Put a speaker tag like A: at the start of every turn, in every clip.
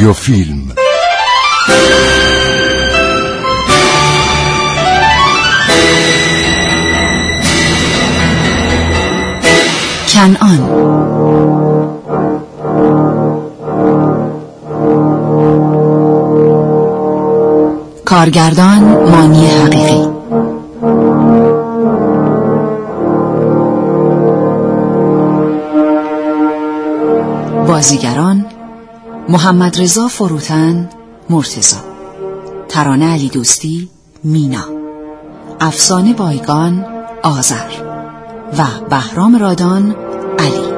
A: رادیو فیلم
B: کنعان کارگردان مانی حقیقی. بازیگران محمد رضا فروتن مرتزا ترانه علی دوستی مینا. افسانه بایگان آذر. و بهرام رادان علی.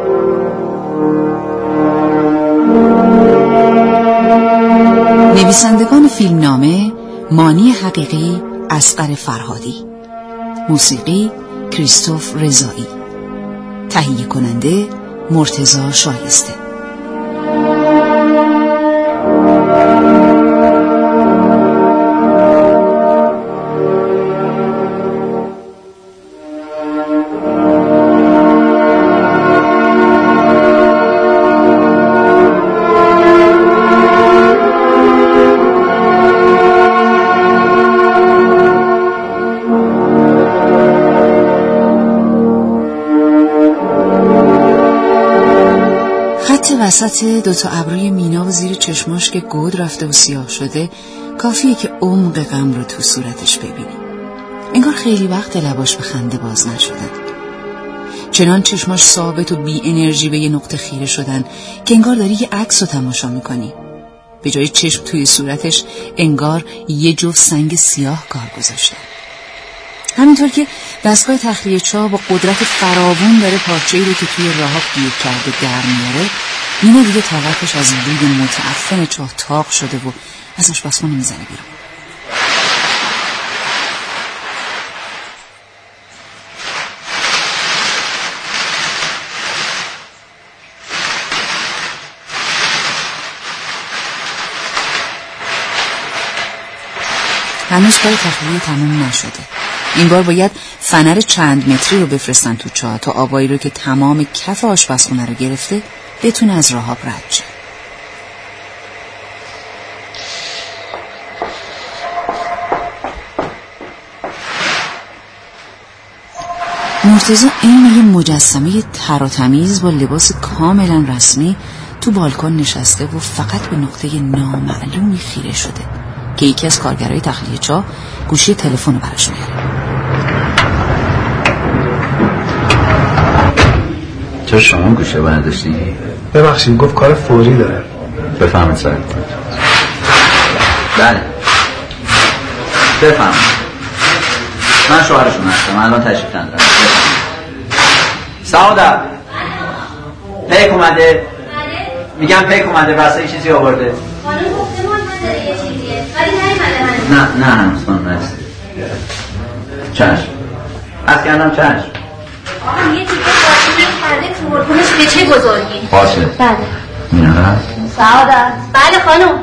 B: نویسندگان فیلمنامه مانی حقیقی اسقر فرهادی. موسیقی کریستوف رضایی. تهیه کننده مرتزا شایسته. وسط دوتا ابروی مینا و زیر چشماش که گود رفته و سیاه شده کافیه که عمق غم رو تو صورتش ببینی انگار خیلی وقت لباش به خنده باز نشدن. چنان چشماش ثابت و بی انرژی به یه نقطه خیره شدن که انگار داری یه عکس رو تماشا می‌کنی. به جای چشم توی صورتش انگار یه جفت سنگ سیاه کار گذاشتن همینطور که دستگاه تخلیه چا با قدرت فراوون داره پارچه رو که توی راه گیر کرده در میاره مینا دیگه طاقتش از بوی متعفن چاه تاق شده و از آشپزخونه می‌زنه بیرون. هنوز کار تخلیه تموم نشده. این بار باید فنر چند متری رو بفرستن تو چاه تا آبایی رو که تمام کف آشپزخونه رو گرفته بتونه از راهاب رد شه مرتزا این یه مجسمه تر و تمیز با لباس کاملا رسمی تو بالکن نشسته و فقط به نقطه نامعلومی خیره شده که یکی از کارگرای تخلیه چا گوشی تلفن رو براش میاره
C: چرا شما گوشه برداشتی؟
D: ببخشید گفت کار فوری داره.
C: بفهمید سر. بله. بفهمید من شوهرشون هستم الان تشریف ندارم سعادت پیک اومده. میگم پیک اومده واسه چیزی آورده.
E: خانم نداره یه چیزیه ولی
C: نه نه هنوز خانم نرسید چشم. از کردم چشم.
E: آقا یه تیکه قاشقی کرده تو برکنش به چه بزرگی
C: باشه
E: بله
C: هست
E: سعادت بله خانم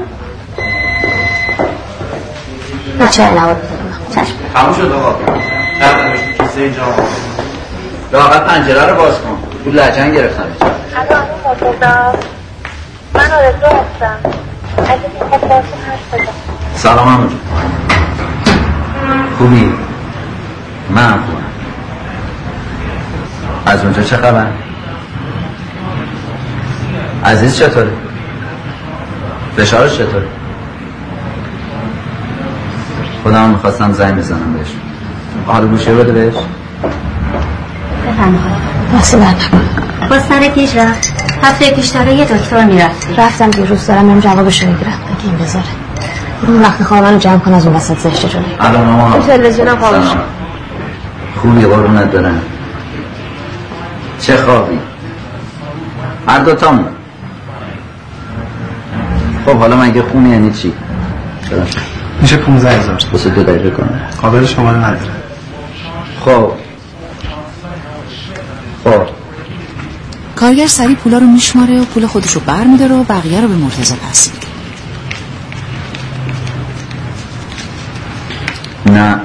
E: بچه علاوه چشم
C: تموم شد آقا رفتمش تو کیسه اینجا لااقل پنجره رو باز کن تو لجن گرفتم
F: الان من آرزو هستم اگه می‌خواد باشون حرف بزن
C: سلام همون خوبی من خوبم از اونجا چه خبر عزیز چطوره فشارش چطوره خودم می‌خواستم زنگ بزنم بهش. حالا گوشه بده بهش.
E: با سر پیش رفت هفته پیش داره یه دکتر می‌رفتی
G: رفتم دیروز دارم برم جوابشو بگیرم اگه این بذاره. اون وقت خوابم رو جمع کن از اون وسط زشته جلوی.
C: الان ماما
G: تلویزیونم خوابش
C: سلام. خوبی قربونت برم. چه خوابی؟ هر دوتامون. خب حالا مگه خونه یعنی چی؟
D: میشه 15 هزار.
C: واسه دو دقیقه کنه
D: قابل شماره نداره.
C: خب. خب.
B: کارگر سری پولا رو میشماره و پول خودش رو بر میداره و بقیه رو به مرتضی پس میده.
C: نه.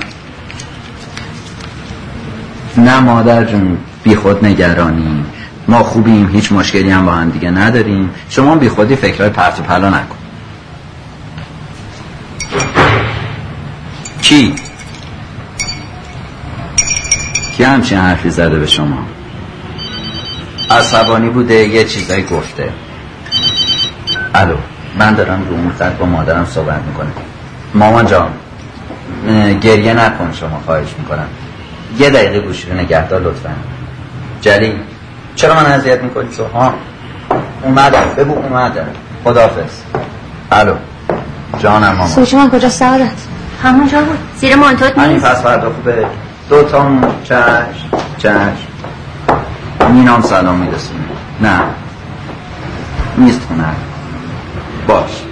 C: نه مادر جون بی خود نگرانی. ما خوبیم هیچ مشکلی هم با هم دیگه نداریم. شما بی خودی فکرهای پرت و پلا نکن. کی؟ کی همچین حرفی زده به شما؟ عصبانی بوده یه چیزایی گفته. الو من دارم رو مدت با مادرم صحبت می‌کنم. مامان جان گریه نکن شما خواهش می‌کنم. یه دقیقه گوشی رو نگهدار لطفا. جلی چرا من اذیت می‌کنی؟ تو ها اومدم. بگو اومدم. خدافز الو. جانم مامان
G: سوچی من کجا سعادت
E: همونجا بود. زیر مانتوت نیست.
C: پس فردا خوبه. دو تا چشم چشم مینام سلام میرسونه نه. نیست خونه. باش.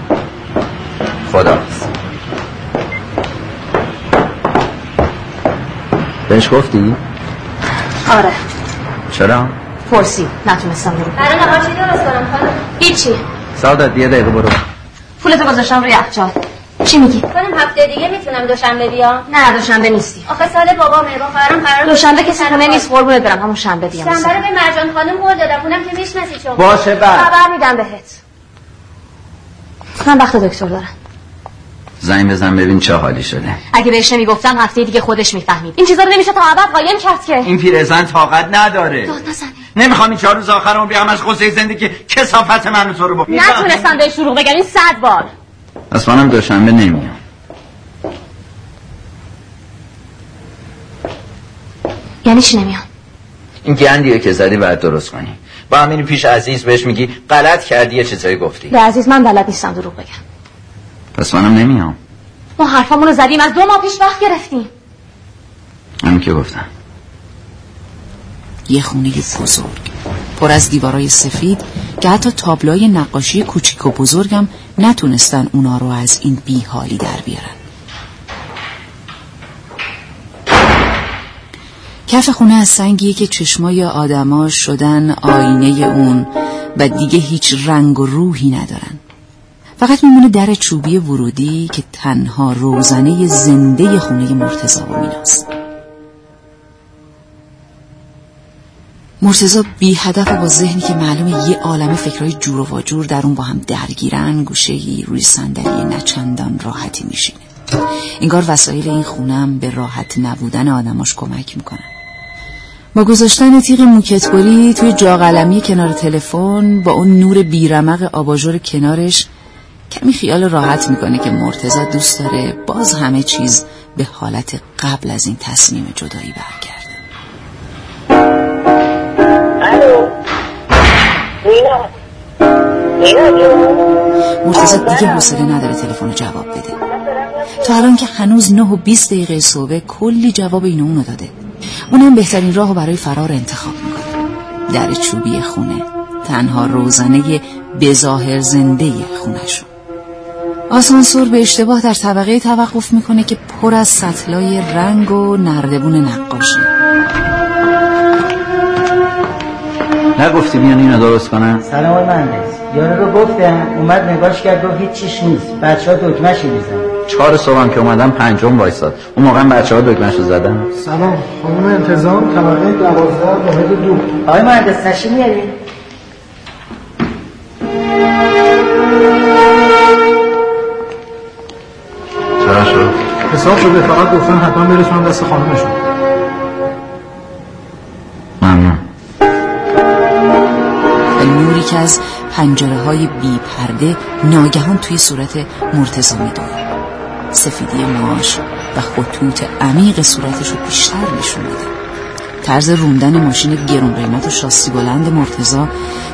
C: خدا بهش گفتی؟
G: آره.
C: چرا؟
G: پرسی. نتونستم برو
E: برای نهار چی درست کنم خانم؟
G: هیچی.
C: سعادت یه دقیقه برو.
G: پولتو گذاشتم روی یخچال چی میگی؟
E: خانم هفته دیگه می‌تونم دوشنبه بیام.
G: نه دوشنبه نیستی.
E: آخه سال بابامه با خواهرم قرار
G: دوشنبه کسی خونه نیست قربونت برم. همون شنبه بیام.
E: شنبه رو به مرجان خانم قول دادم. اونم که می‌شناسی شما
C: باشه بعد
G: خبر میدم بهت. من وقت دکتر دارم.
C: زنگ بزن ببین چه حالی شده.
G: اگه بهش نمی‌گفتم هفته دیگه خودش می‌فهمید. این چیزا رو نمیشه تا ابد قایم کرد که.
C: این پیرزن طاقت نداره.
G: داد نزنه.
C: نمی‌خوام این چهار روز آخرمو بیام از قصه زندگی کسافت من تو رو با
G: نتونستم بهش دروغ بگم. این صد بار.
C: پس منم دوشنبه نمیام.
G: یعنی چی نمیام؟
C: این گندیه که زدی باید درست کنی. با همین پیش عزیز بهش میگی غلط کردی یه چیزایی گفتی.
G: به عزیز من بلد نیستم دروغ بگم.
C: پس منم نمیام.
G: ما حرفامون رو زدیم از دو ماه پیش وقت گرفتیم.
C: همین که گفتم.
B: یه خونه بزرگ. پر از دیوارای سفید که حتی تابلوی نقاشی کوچیک و بزرگم نتونستن اونا رو از این بیحالی در بیارن. کف خونه از سنگیه که چشمای آدما شدن آینه اون و دیگه هیچ رنگ و روحی ندارن. فقط میمونه در چوبی ورودی که تنها روزنه زنده خونه مرتضا و میناست. مرتزا بی هدف با ذهنی که معلومه یه عالم فکرهای جور و واجور در اون با هم درگیرن گوشهی روی صندلی نچندان راحتی میشینه. انگار وسایل این خونم به راحت نبودن آدماش کمک می‌کنن. با گذاشتن تیغ موکتبری توی جاقلمی کنار تلفن با اون نور بیرمق آباژور کنارش کمی خیال راحت می‌کنه که مرتزا دوست داره باز همه چیز به حالت قبل از این تصمیم جدایی برگرده.
F: الو. مینا.
B: مرتضی دیگه حوصله نداره تلفن رو جواب بده. تا الان که هنوز نه و 20 دقیقه صبح کلی جواب اینو اونو داده. اونم بهترین راه رو برای فرار انتخاب می‌کنه. در چوبی خونه تنها روزنه بظاهر زنده خونشون آسانسور به اشتباه در طبقه توقف می‌کنه که پر از سطلای رنگ و نردبون نقاشی.
C: نگفتی بیان اینو درست کنن؟
A: سلام آقای مهندس. یارو رو گفتم اومد نگاش کرد گفت هیچ چیش نیست. بچه ها دکمهش میزن
C: چهار صبحم که اومدم پنجم وایساد. اون موقع بچه ها دکمهشو زدن.
D: سلام. خانم انتظام طبقه دوازده واحد دو.
A: آقای مهندس تشریف میاری
D: حساب شده فقط گفتن حتما برسونم دست خانمشون
C: ممنون.
B: نوری که از پنجره های بی پرده ناگهان توی صورت مرتضا میدور سفیدی ماش و خطوط عمیق صورتش رو بیشتر نشون میده. طرز روندن ماشین گرون قیمت و شاسی بلند مرتضا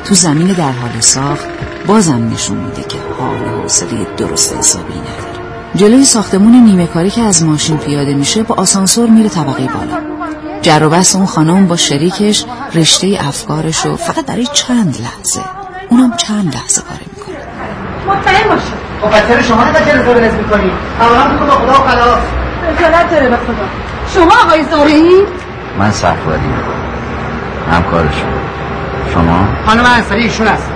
B: تو زمین در حال ساخت بازم نشون میده که حال و حوصله درست حسابی نداره. جلوی ساختمون نیمه کاری که از ماشین پیاده میشه با آسانسور میره طبقه بالا. جر و بحث اون خانم با شریکش رشته افکارش رو فقط برای چند لحظه. اونم چند لحظه پاره می‌کنه.
H: مطمئن باشه.
A: خب بچه شما نگاه چرا زورنز می‌کنی. حوالا میکن با خدا و خلاص.
H: خجالت داره به خدا. شما آقای زارعی
C: من صفوری. همکارشون شما.
A: خانم انصاری ایشون هست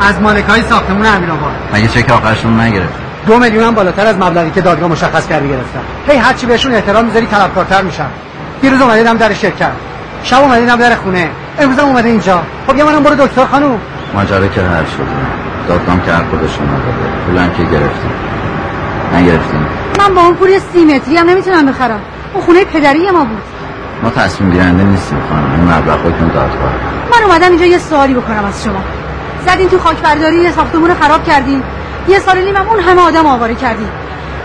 A: از مالکای ساختمون امیرآباد
C: مگه چک آخرشون نگرفت؟
A: دو میلیون هم بالاتر از مبلغی که دادگاه مشخص کرده گرفتن هی هرچی بهشون احترام می‌ذاری طلبکارتر میشن. دیروز اومدیدم در شرکت. شب اومدیدم در خونه. امروز هم اومده اینجا. خب یه منم برو دکتر خانم.
C: ماجرا که حل شده دادگاه که هر خودشون نداده. پولم که گرفتیم. نگرفتیم.
H: من با اون پول سی متری هم نمی‌تونم بخرم. اون خونه پدری ما بود.
C: ما تصمیم گیرنده نیستیم خانم. این مبلغ حکم دادگاه.
H: من اومدم اینجا یه سوالی بکنم از شما. زدین تو خاک برداری یه ساختمون خراب کردین. یه سال نیم هم اون همه آدم آواره کردین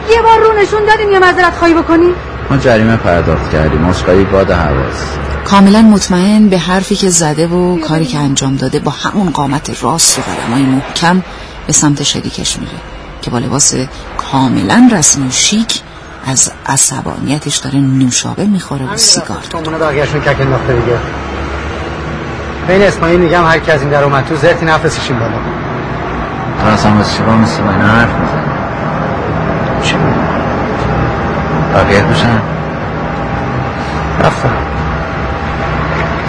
H: یه بار رو نشون دادین یه معذرت خواهی بکنی؟
C: ما جریمه پرداخت کردیم. مسقایی باد حواس
B: کاملا مطمئن به حرفی که زده و کاری که انجام داده با همون قامت راست و قدمای محکم به سمت شریکش میره که با لباس کاملا رسمی و شیک از عصبانیتش داره نوشابه می‌خوره و سیگار
A: دیگه. بین اسماعیل میگم هر کی از این در اومد تو زرتی نفسش این بالا.
C: تو اصلا واسه چی با مثل اینا حرف می‌زنی؟
A: چی
C: بقیه کشن
A: رفتم.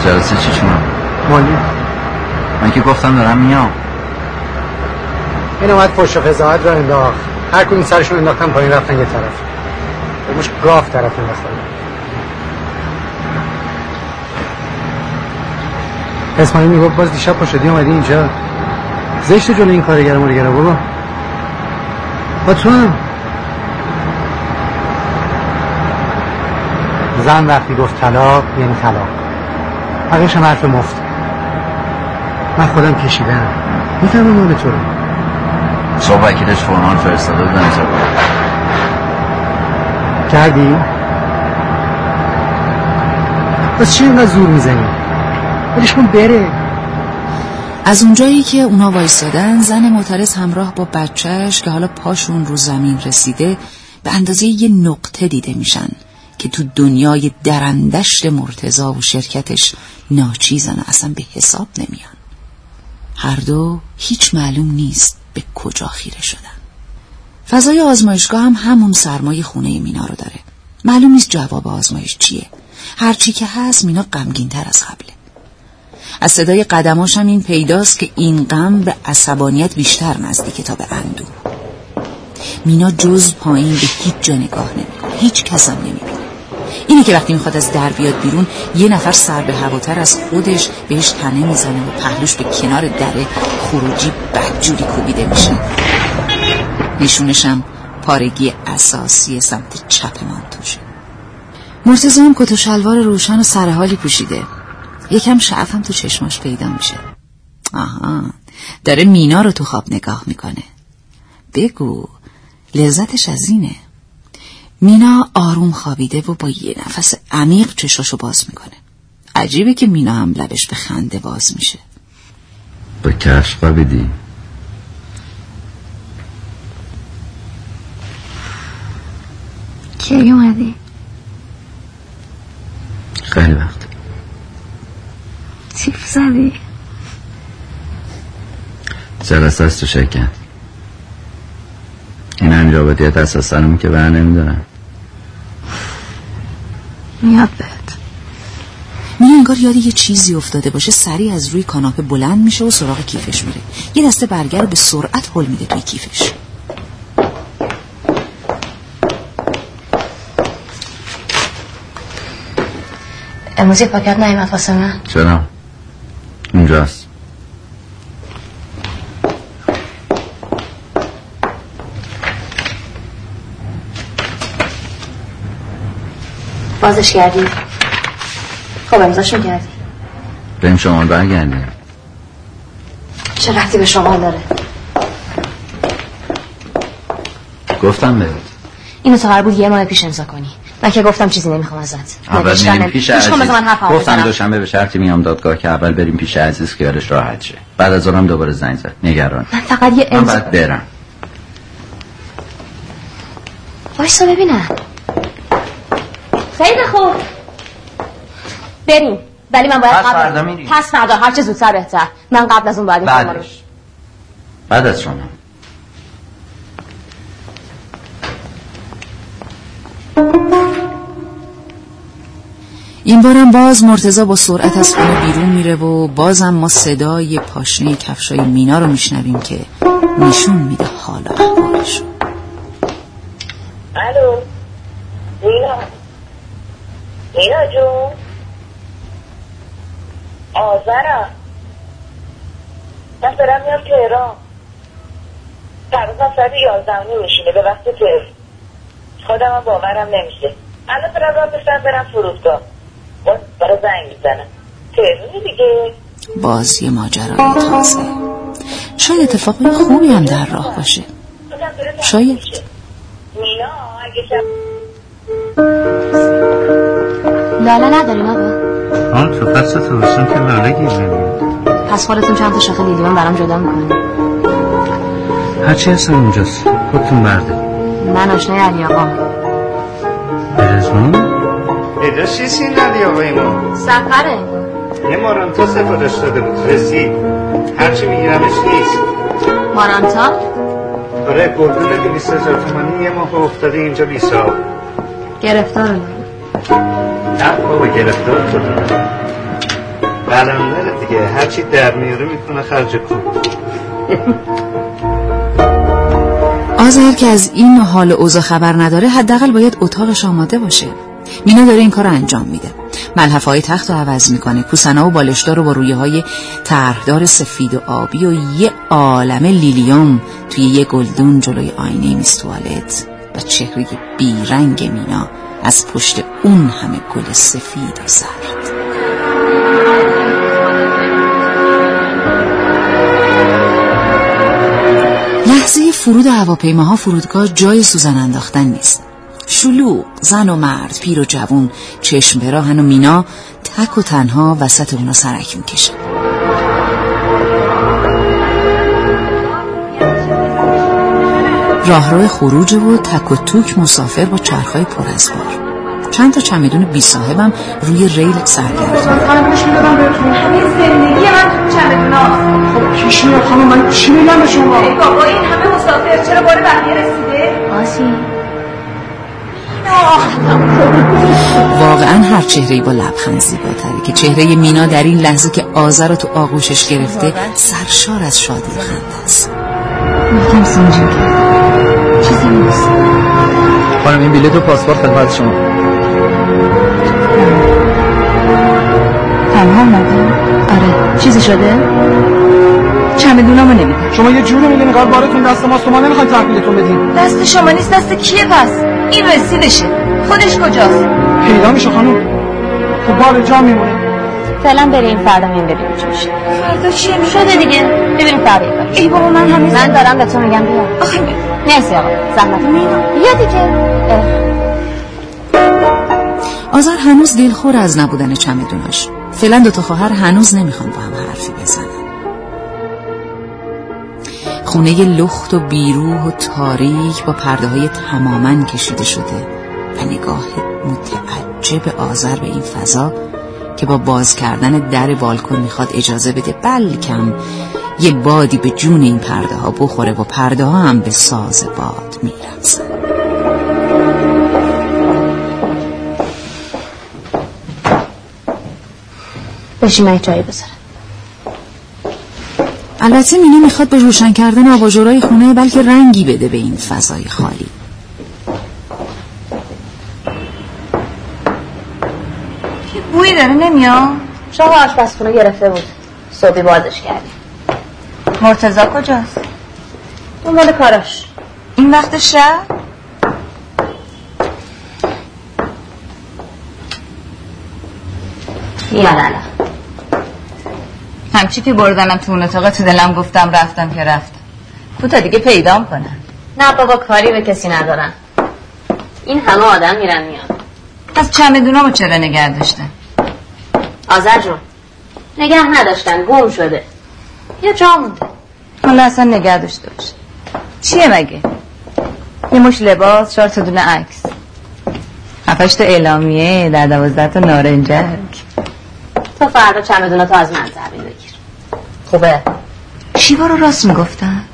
C: جلسه چی شما
A: مالی.
C: من که گفتم دارم میام.
A: این اومد پشت و فضاحت رو انداخت. هر کدوم سرشون انداختن پایین رفتن یه طرف. مش گاف طرف انداختن. اسماعیل می‌گفت باز دیشب پاشدی اومدی اینجا؟ زشت جلو این کارگر ما رو بابا با تو هم زن وقتی گفت طلاق یعنی طلاق. بقیش هم حرف مفت. من خودم کشیدم. می‌فهمم مال تو. رو
C: صبح وکیلش فرمان فرستاده بودن اینجا. بود.
A: کردی؟ بس چی اینقدر زور می‌زنی؟ ولش کن بره.
B: از اونجایی که اونا وایستادن زن معترض همراه با بچهش که حالا پاشون رو زمین رسیده به اندازه یه نقطه دیده میشن که تو دنیای درندشت مرتزا و شرکتش ناچیزن و اصلا به حساب نمیان. هر دو هیچ معلوم نیست به کجا خیره شدن. فضای آزمایشگاه هم همون سرمای خونه مینا رو داره. معلوم نیست جواب آزمایش چیه. هرچی که هست مینا غمگینتر از قبله. از صدای قدماش هم این پیداست که این غم به عصبانیت بیشتر نزدیکه تا به اندو مینا جز پایین به هیچ جا نگاه نمی‌کنه. هیچ کس هم نمی‌بینه. اینه که وقتی می‌خواد از در بیاد بیرون یه نفر سر به هواتر از خودش بهش تنه می‌زنه و پهلوش به کنار دره خروجی بدجوری کوبیده میشه. نشونشم پارگی اساسی سمت چپ مانتوشه مرتضی هم کت و شلوار روشن و سرحالی پوشیده. یکم شعف هم تو چشماش پیدا میشه. آها. داره مینا رو تو خواب نگاه می‌کنه. بگو لذتش از اینه. مینا آروم خوابیده و با یه نفس عمیق چشاشو باز می‌کنه. عجیبه که مینا هم لبش به خنده باز میشه.
C: با کفش خوابیدی؟
G: کی اومدی؟
C: خیلی وقت.
G: تیف زدی؟
C: جلسه است تو شرکت این همین رابطیت اساس سرمون که بر نمیدارم
G: میاد بهت.
B: مینا انگار یاد یه چیزی افتاده باشه سریع از روی کاناپه بلند میشه و سراغ کیفش میره. یه دسته برگر رو به سرعت هل میده توی کیفش.
G: امروز یه پاکت نیمت واسه من
C: چرا؟ اونجاست
G: بازش کردی. خب امضاشو کردی.
C: بریم شما برگردیم.
G: چه رفتی به شما داره؟
C: گفتم بهت.
G: اینو تا قرار بود یه ماه پیش امضا کنی. من که گفتم چیزی نمی‌خوام ازت.
C: اول میریم پیش عزیز.
G: من
C: گفتم. دوشنبه به شرطی میام دادگاه که اول بریم پیش عزیز که یادش راحت شه. بعد از اونم دوباره زنگ زد. نگران.
G: من فقط یه
C: من
G: امضا
C: باید برم.
G: وایسا ببینم. خیلی خوب. بریم. ولی من باید
C: پس
G: قبل
C: فردا میری.
G: پس فردا. هر چه زودتر بهتر. من قبل از اون باید
C: بعدش. بعد از شما.
B: این بارم باز مرتزا با سرعت از خونه بیرون میره و بازم ما صدای پاشنه کفشای مینا رو میشنویم که نشون میده حال و احوالشو
F: الو. مینا. جون. آذرم من دارم میام تهران. پروازم ساعت یازدهمی میشونه به وقت تر خودم باورم نمیشه. الان راه بشتم برم فرودگاه. برای زنگ می‌زنم تهرونه دیگه.
B: باز یه ماجرای تازه. شاید اتفاقی خوبی هم در راه باشه. شاید.
F: میشه. مینا اگه شب
E: لاله نداریم آقا
I: آن تو فصل تابستون که لاله گیر نمیاد.
E: پس خودتون چند تا شاخه لیلیون برام جدا می‌کنید
I: هرچی هستم اونجاست. خودتون برده
E: من آشنای علی آقا.
I: برزمون؟ پیدا چیزی ندی آقای ما.
E: سفره.
I: یه مارانتا سفارش داده بود. رسید. هرچی میگیرمش نیست.
E: مارانتا؟
I: آره گلدون دویست هزار تومانی یه ماه افتاده اینجا بیسا
E: گرفتار.
I: نه بابا گرفتار شده بلندره دیگه. هرچی در میاره می‌کنه خرج کن
B: آزر که از این حال اوضاع خبر نداره حداقل باید اتاقش آماده باشه. مینا داره این کار رو انجام میده. ملحفه های تخت رو عوض می‌کنه. کوسنا و بالشدار رو با رویه های طرحدار سفید و آبی و یه عالم لیلیوم توی یه گلدون جلوی آینه میز توالت و چهره بیرنگ مینا از پشت اون همه گل سفید و زرد لحظه فرود هواپیماها فرودگاه جای سوزن انداختن نیست. شلوغ زن و مرد پیر و جوون چشم براهن و مینا تک و تنها وسط اونا سرک می‌کشه راهرو خروج و تک و توک مسافر با چرخهای پر از بار. چند تا چمدون بی صاحبم روی ریل سرگرد
D: خانم پیش می‌دادم بهتون
G: همین زندگی من تو چمدوناست
D: خب میاد خانم من چی میگم به شما؟
G: ای بابا این همه مسافر چرا بار بقیه رسیده؟
E: آسی.
B: واقعا هر چهره با لبخند زیباتره که چهره مینا در این لحظه که آذر رو تو آغوشش گرفته سرشار از شادی و خنده است
E: یکم کرد چیزی نیست.
D: خانم این بلیط و پاسپورت خدمت شما.
G: تنها اومدیم
E: آره چیزی شده؟
G: چمدونامو نمیدم
D: شما یه جوری میدین قرار بارتون دست ماست. و ما نمی‌خوایم تحویلتون بدیم
G: دست شما نیست دست کیه پس؟ این رسیدشه خودش کجاست؟
D: پیدا میشه خانم. تو بار جا میمونه.
E: فعلا بریم فردا مییم ببینیم چی میشه.
G: فردا میشه
E: شده دیگه. ببینیم فردا
G: ای بابا من همه
E: من دارم به تو میگم بیا.
G: آخه
E: مرسی آقا. زحمت. بیا دیگه. اه.
B: آذر هنوز دلخور از نبودن چمدوناش. فعلا دوتا خواهر هنوز نمی‌خوان با هم حرفی بزنن. خونه لخت و بیروح و تاریک با پرده های تماما کشیده شده و نگاه متعجب آذر به این فضا که با باز کردن در بالکن می‌خواد اجازه بده بلکم یه بادی به جون این پرده ها بخوره و پرده ها هم به ساز باد میرقصن
E: بشین من بذارم.
B: البته مینا می‌خواد به روشن کردن آباژورای خونه بلکه رنگی بده به این فضای خالی.
G: بویی داره نمیاد؟
E: شما آشپزخونه گرفته بود. صبحی بازش کردیم.
G: مرتزا کجاست؟
E: دنبال کاراش.
G: این وقت شب؟
E: یا نه
G: همچی که بردنم تو اون اتاق تو دلم گفتم رفتم که رفتم. کو تا دیگه پیدام کنم
E: نه بابا کاری به کسی ندارم. این همه آدم میرن میان.
G: از چمدونامو چرا نگه داشتن؟
E: آذر جون نگه نداشتن گم شده. یا جا مونده.
G: حالا اصلا نگه داشته باشه چیه مگه؟ یه مش لباس چهار تا دونه عکس. هفتش تا اعلامیه در دوازده تا نارنجک
E: تو فردا چمدوناتو از من تحویل بگیر. خوبه.
G: شیوا رو راست می‌گفتن؟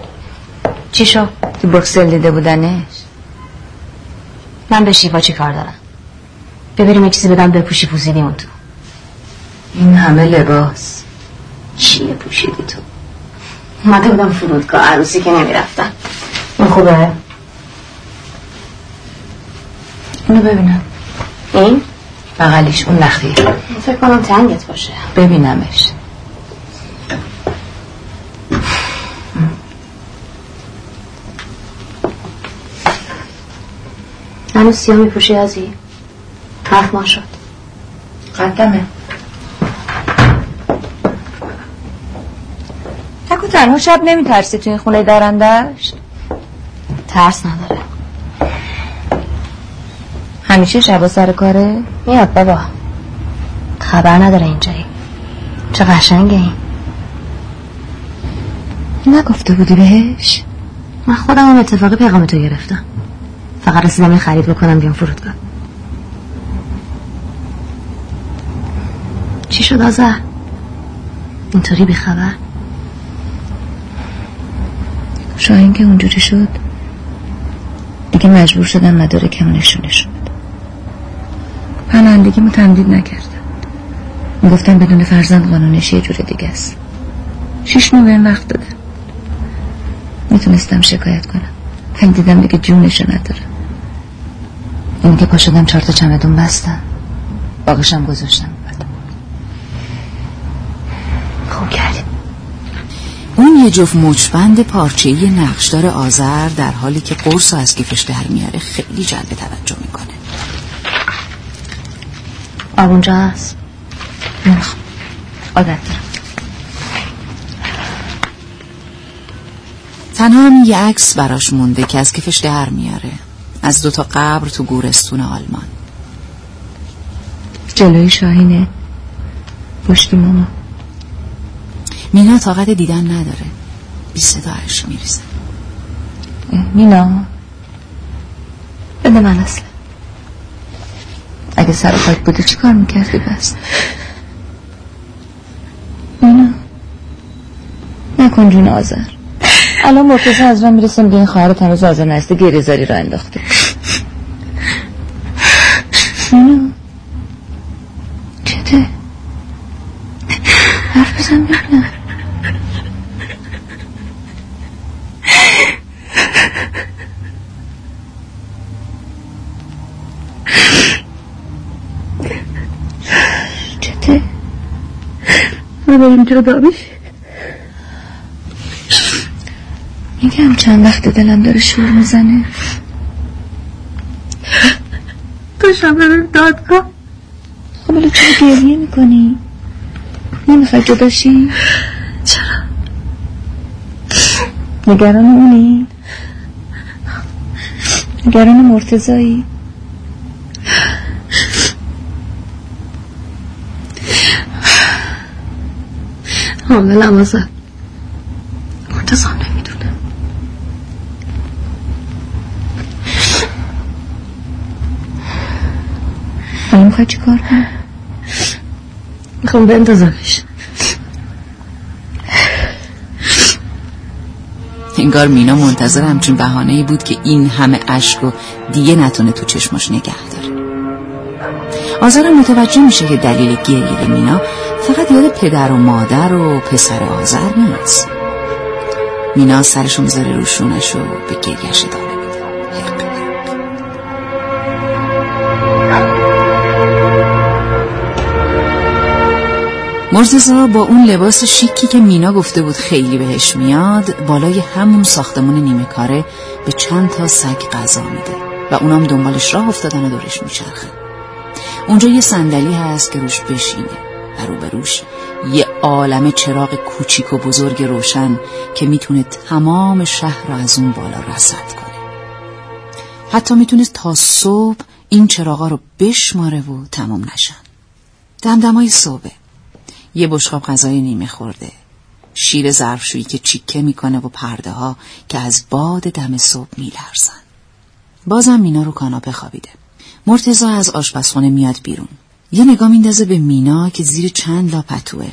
E: چی شو؟
G: تو بروکسل دیده بودنش
E: من به شیوا چی کار دارم؟ ببریم یه چیزی بدم بپوشی پوسیدی اون تو.
G: این همه لباس.
E: چیه پوشیدی تو؟ اومده بودم فرودگاه عروسی که نمی‌رفتم. این خوبه؟
G: اینو ببینم.
E: این؟
G: بغلیش اون نخی
E: فکر کنم تنگت باشه.
G: ببینمش. منو سیاه میپوشی ازی هفت ماه شد.
B: قدمه. تکو تنها شب نمیترسی تو این خونه درندشت؟
G: ترس ندارم.
B: همیشه شبا سر کاره؟
G: میاد بابا. خبر نداره اینجایی. چه قشنگه این.
B: نگفته بودی بهش؟
G: من خودم هم اتفاقی پیغام تو گرفتم. فقط رسیدم یه خرید بکنم بیام فرودگاه. چی شد آزر؟ اینطوری بیخبر
B: شاهین که اونجوری شد؟ دیگه مجبور شدم مدارکمو نشونش بده پناهندگیمو تمدید نکردم. می‌گفتم بدون فرزند قانونش یه جور دیگه است. شیش ماه بهم وقت داده می‌تونستم شکایت کنم. ولی دیدم دیگه جونشو نداره. این که پا شدم چهار تا چمدون بستم. باقیشم گذاشتم.
G: کردی
B: اون یه جفت مچبند پارچه‌ای نقشدار آذر در حالی که قرص از کیفش در میاره خیلی جلب توجه می‌کنه.
G: آب اونجا هست.
B: نمی‌خوام. عادت دارم. تنها هم یه عکس براش مونده که از کیفش در میاره. از دوتا قبر تو گورستون آلمان. جلوی شاهینه پشت ماما. مینا طاقت دیدن نداره. بی صدا عرش میریزه. مینا بده من اصلا. اگه سر خاک بوده چی کار می‌کردی بس؟ مینا نکن جون آزر الان مرتضی از من می‌رسه میگه این خواهر تنوز آزر نسته گریزاری را انداخته مینا چته حرف بزن ببینم چته جدا بشی میگم چند وقت دلم داره شور می‌زنه. تو شب بریم دادگاه. خب حالا چرا گریه می‌کنی؟ نمی‌خوای جداشی چرا؟ نگران اونی؟ نگران مرتضایی؟
G: حاملم آزد مرتضام نمی‌دونه.
B: حالا می‌خوای چی کار کنی؟
G: می‌خوام بندازمش.
B: انگار مینا منتظر همچین بهانه ای بود که این همه اشک و دیگه نتونه تو چشماش نگه داره. آزارم متوجه میشه که دلیل گریه مینا فقط یاد پدر و مادر و پسر آذر نیست مینا سرشو می‌ذاره روشونش و به گریهش ادامه. مرتزا با اون لباس شیکی که مینا گفته بود خیلی بهش میاد بالای همون ساختمون نیمه کاره به چند تا سگ غذا میده و اونام دنبالش راه افتادن و دورش میچرخن اونجا یه صندلی هست که روش بشینه. و روبروش یه عالم چراغ کوچیک و بزرگ روشن که می‌تونه تمام شهر رو از اون بالا رصد کنه حتی می‌تونه تا صبح این چراغا رو بشماره و تمام نشن. دمدمای صبح. یه بشقاب غذای نیمه خورده. شیر ظرفشویی که چیکه می‌کنه و پرده ها که از باد دم صبح میلرزن. بازم مینا رو کاناپه خوابیده. مرتزا از آشپزخونه میاد بیرون. یه نگاه میندازه به مینا که زیر چند لا پتوه.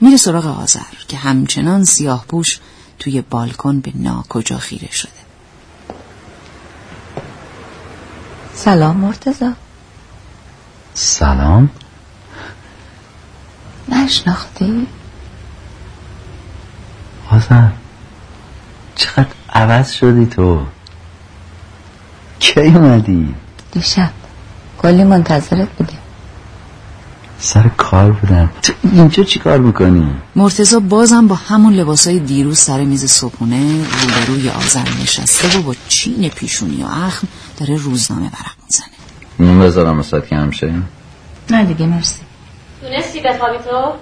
B: میره سراغ آذر که همچنان سیاه پوش توی بالکن به ناکجا خیره شده. سلام مرتزا
C: سلام.
B: نشناختی؟
C: آزر چقدر عوض شدی تو؟ کی اومدی؟
B: دیشب. کلی منتظرت بودیم.
C: سر کار بودم. تو اینجا چی کار می‌کنی؟
B: مرتزا بازم با همون لباسای دیروز سر میز صبحونه روبروی آذر نشسته و با چین پیشونی و اخم داره روزنامه برق می‌زنه.
C: نون بذارم وسط که همشه
G: نه دیگه مرسی.
E: تونستی بخوابی تو؟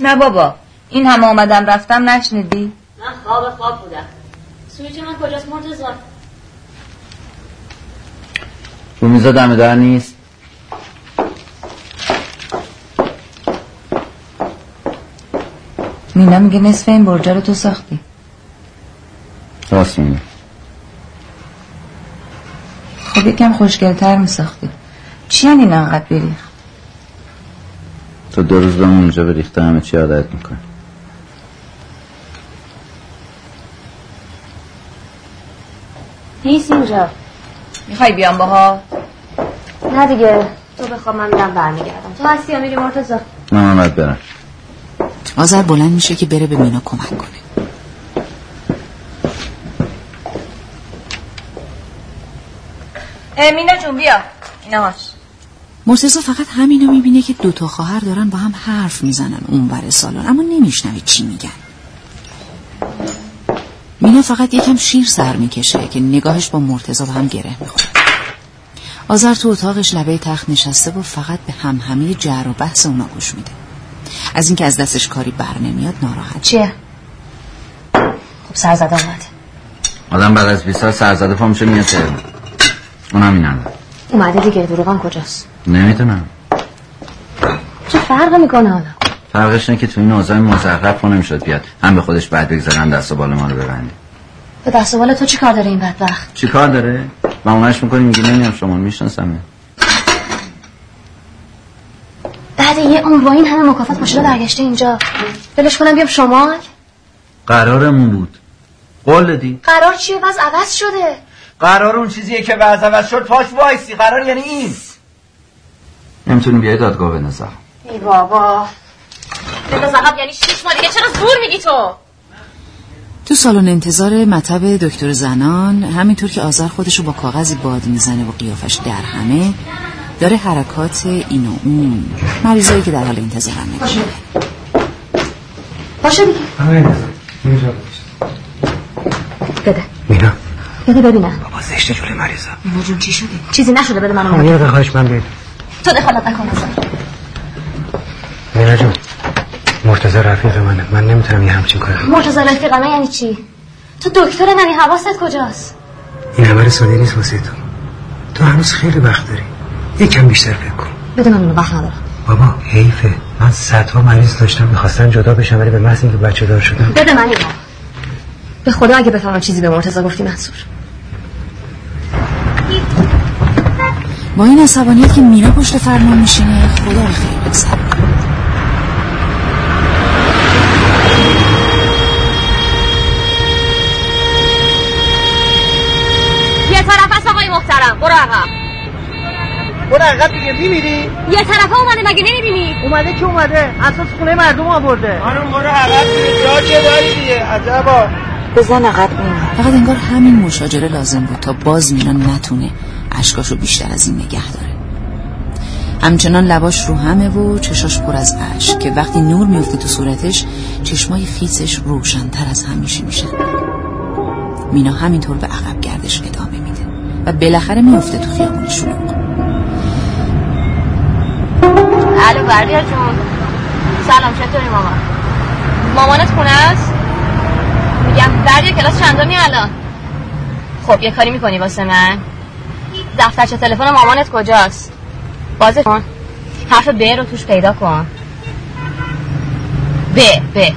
G: نه بابا این همه آمدم رفتم نشنیدی؟
E: من خواب خواب بودم. سویچ من کجاست مرتزا؟
C: رو میزا دم در نیست؟
G: مینا میگه نصف این برجا رو تو ساختی.
C: راست میگه
G: خب یکم خوشگلتر میساختی. چی یعنی این انقدر بریخ
C: تو دو روز بمون اونجا بریخته همه چی عادت می‌کنه
E: نیست اینجا.
G: می‌خوای بیام باها؟
E: نه دیگه. تو بخواب من برمیگردم. تو هستی یا میری مرتزا
C: من هم باید برم.
B: آذر بلند میشه که بره به مینا کمک کنه.
G: مینا جون بیا. اینهاش
B: مرتزا فقط همینو می‌بینه که دوتا خواهر دارن با هم حرف می‌زنن اون بر سالن اما نمیشنوه چی میگن. مینا فقط یکم شیر سر می‌کشه که نگاهش با مرتزا با هم گره می‌خوره. آذر تو اتاقش لبه تخت نشسته و فقط به هم همه جر و بحث اونا گوش میده. از اینکه از دستش کاری بر نمیاد ناراحت
E: چیه؟ خب سرزده اومد.
C: آدم بعد از 20 سال سرزده پا میشه میاد تهران اونم این الان
E: اومده دیگه دروغم کجاست؟
C: نمی‌دونم.
E: چه فرق می‌کنه حالا؟
C: فرقش اینه که تو این اوضاع مزخرف خونه نمی‌شد بیاد. هم به خودش بعد بگذارن دست و بال ما رو ببندی
E: به دست و بال تو چی کار داره این بدبخت؟
C: چی کار داره؟ و اونش می‌کنی میگی نمیام شما میشناسمه.
E: عمر با این همه مکافات باشه برگشته اینجا. دلش کنم بیام شمال.
C: قرارمون بود. قول دادی؟
E: قرار چیه؟ وضع عوض شده.
C: قرار اون چیزیه که وضع عوض شد پاش وایسی. قرار یعنی این. نمی‌تونی بیای دادگاه بنظر
E: ای بابا. بنداز عقب یعنی شیش ماه دیگه چرا زور میگی تو؟
B: تو سالن انتظار مطب دکتر زنان همینطور که آذر خودشو با کاغذی باد می‌زنه و قیافش در همه داره حرکات این و اون. مریضایی که در حال انتظارن نگاه
E: باشه. دیگه.
A: اینجا.
E: بده.
A: مینا.
E: بده ببینم.
A: بابا زشته جلوی مریضا.
E: جون چی شده؟ چیزی نشده بده منو.
A: یه دقیقه خواهش من بید
E: تو دخالت نکن.
A: مینا جون مرتضی رفیق منه. من نمی‌تونم یه همچین کاری کنم.
E: مرتضی رفیقانه یعنی چی؟ تو دکتر منی حواست کجاست؟
A: این همه رسانه نیست واسه تو. تو هنوز خیلی وقت داری. یکم بیشتر فکر کن.
E: بده من اونو وقت ندارم.
A: بابا حیفه. من صدها مریض داشتم می‌خواستن جدا بشم ولی به محض اینکه بچه دار شدم.
E: بده من اینو. به خدا اگه بفهمم چیزی به مرتضی گفتی منصور
B: با این عصبانیت که مینا پشت فرمان میشینه خدا رو خیر بگذره
E: یه طرف هست آقای محترم برو عقب.
A: برو عقب دیگه میمیری؟
E: یه طرف اومده مگه نمی‌بینی
A: اومده که اومده. اساس خونه مردم آورده.
D: خانم برو عقب دیگه جا که داری دیگه. عجبا.
G: بزن عقب
B: فقط انگار همین مشاجره لازم بود تا باز مینا نتونه اشکاشو بیشتر از این نگه داره. همچنان لباش رو همه و چشاش پر از اشک که وقتی نور میفته تو صورتش چشمای خیسش روشنتر از همیشه میشن مینا همینطور به عقب گردش ادامه میده و بالاخره میفته تو خیابون شلوغ.
E: بردیا جون سلام چطوری مامان؟ مامانت خونه است؟ میگم بردیا کلاس چندمی الان؟ خب یه کاری می‌کنی واسه من؟ دفترچه تلفن مامانت کجاست؟ بازه کن. حرف ب رو توش پیدا کن. ب ب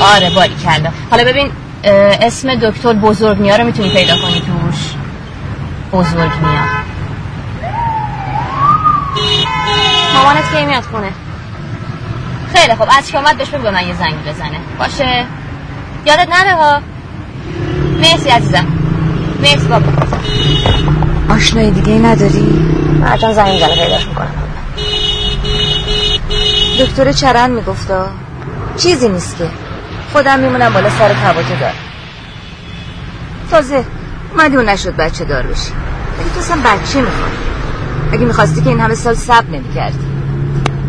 E: آره باری کلا. حالا ببین اسم دکتر بزرگ میا رو می‌تونی پیدا کنی توش. بزرگ میا مامانت کی میاد خونه. خیلی خب از که اومد بهش بگو به من یه زنگ بزنه. باشه. یادت نره ها. مرسی عزیزم. مرسی بابا.
G: آشنای دیگه ای نداری؟
E: مرجان زنگ می‌زنه پیداش می‌کنم.
G: دکتر چرن میگفتا چیزی نیست که. خودم میمونم بالا سر کباتو دار. تازه مدیون نشد بچه دار بشی. ولی تو اصلا بچه می‌خوای. اگه می‌خواستی که این همه سال صبر نمی‌کردی.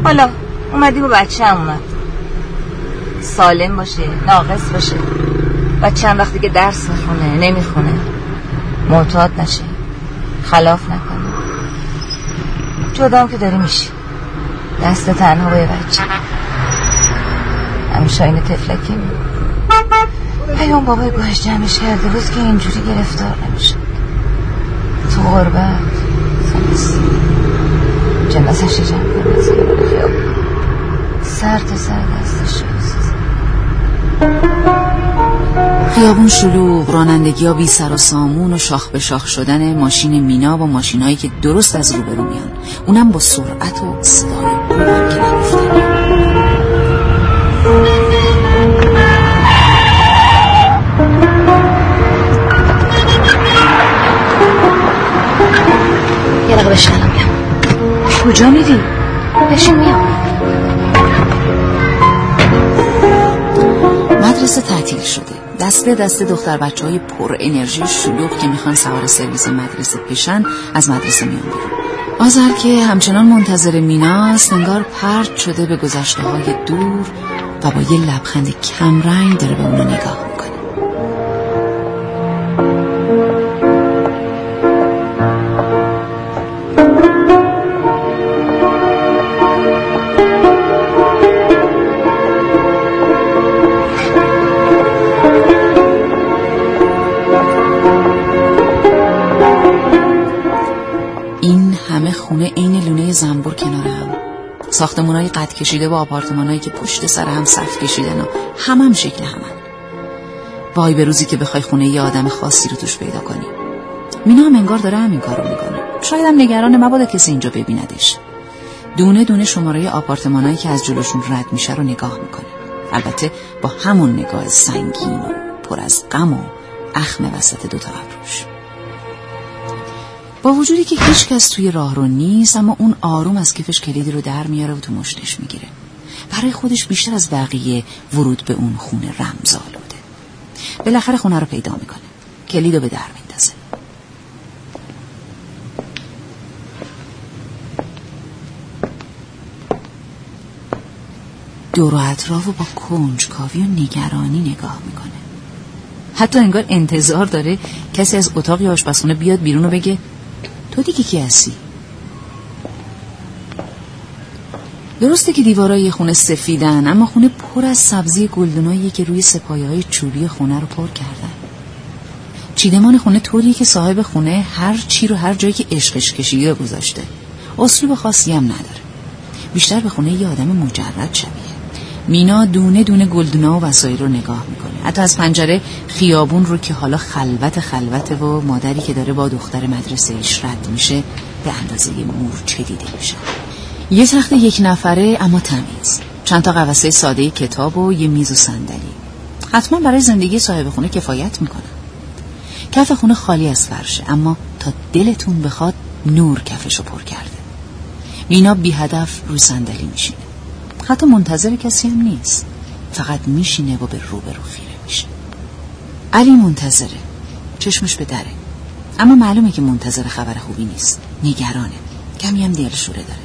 G: حالا اومدی با بچه هم اومد. سالم باشه ناقص باشه. بچه هم وقتی که درس می‌خونه نمی‌خونه. معتاد نشه. خلاف نکنه. جدا هم که داری میشی. دست تنها با بچه. همیشه این تفلکی پیام بابای باش جمعش کرده بود که اینجوری گرفتار نمیشه تو غربت. جنازش جمع کنه سر تا سر دستش
B: خیابون شلوغ رانندگی ها بی سر و سامون و شاخ به شاخ شدن ماشین مینا و ماشینایی که درست از روبرو میان. اونم با سرعت و صدای
E: یه دقیقه بشنم
B: کجا میری؟
E: بشین میام.
B: مدرسه تعطیل شده. دسته دسته دختر بچه های پر انرژی شلوغ که می‌خوان سوار سرویس مدرسه بشن از مدرسه میان بیرون آذر که همچنان منتظر میناست انگار پرد شده به گذشته های دور و با یه لبخند کمرنگ داره به اونو نگاه ساختمونای قد کشیده و آپارتمانایی که پشت سر هم صف کشیدن و هم هم شکل همن وای به روزی که بخوای خونه یه آدم خاصی رو توش پیدا کنی. مینا هم انگار داره همین کارو می‌کنه. شاید هم نگران مبادا کسی اینجا ببیندش. دونه دونه شماره آپارتمانایی که از جلوشون رد میشه رو نگاه می‌کنه. البته با همون نگاه سنگین و پر از غم و اخم وسط دوتا ابروش با وجودی که هیچ کس توی راه رو نیست اما اون آروم از کیفش کلیدی رو در میاره و تو مشتش می‌گیره. برای خودش بیشتر از بقیه ورود به اون خونه رمزآلوده بالاخره خونه رو پیدا می‌کنه. کلید رو به در میندازه. دور و اطراف با کنجکاوی و نگرانی نگاه می‌کنه. حتی انگار انتظار داره کسی از اتاق آشپزخونه بیاد بیرون و بگه تو دیگه کی هستی؟ درسته که دیوارای خونه سفیدن اما خونه پر از سبزی گلدونایی که روی سپایه های چوبی خونه رو پر کردن. چیدمان خونه طوریه که صاحب خونه هر چی رو هر جایی که عشقش کشیده گذاشته. اسلوب خاصی هم نداره. بیشتر به خونه یه آدم مجرد شبیه. مینا دونه دونه گلدونا و وسایل رو نگاه می‌کنه. حتی از پنجره خیابون رو که حالا خلوت خلوته و مادری که داره با دختر مدرسه ایش رد میشه به اندازه مورچه دیده میشه. یه تخت یک نفره اما تمیز. چند تا قوسه ساده کتاب و یه میز و صندلی. حتما برای زندگی صاحب خونه کفایت می‌کنه کف خونه خالی از فرشه اما تا دلتون بخواد نور کفشو پر کرده. مینا بی هدف روی صندلی میشینه. حتی منتظر کسی هم نیست. فقط میشینه و به رو به رو خیره علی منتظره. چشمش به دره. اما معلومه که منتظر خبر خوبی نیست. نگرانه. کمی هم دلشوره داره.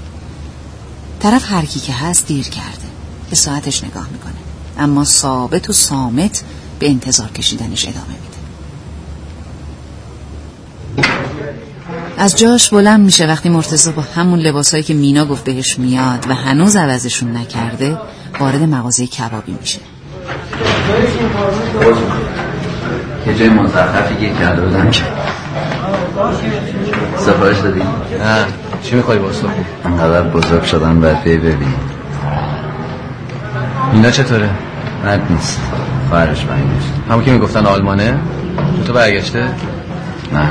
B: طرف هر کی که هست دیر کرده. به ساعتش نگاه می‌کنه. اما ثابت و سامت به انتظار کشیدنش ادامه میده. از جاش بلند میشه وقتی مرتضی با همون لباسایی که مینا گفت بهش میاد و هنوز عوضشون نکرده وارد مغازه کبابی میشه.
C: یه جای مزخرفی یه کرده بودم که سفارش دادی؟
J: نه. چی می‌خوای با صبح؟
C: انقدر بزرگ شدن باید بی ببین
J: اینا چطوره؟
C: رد نیست. خواهرش برگشت
J: همون که می‌گفتن آلمانه؟ تو برگشته؟
C: نه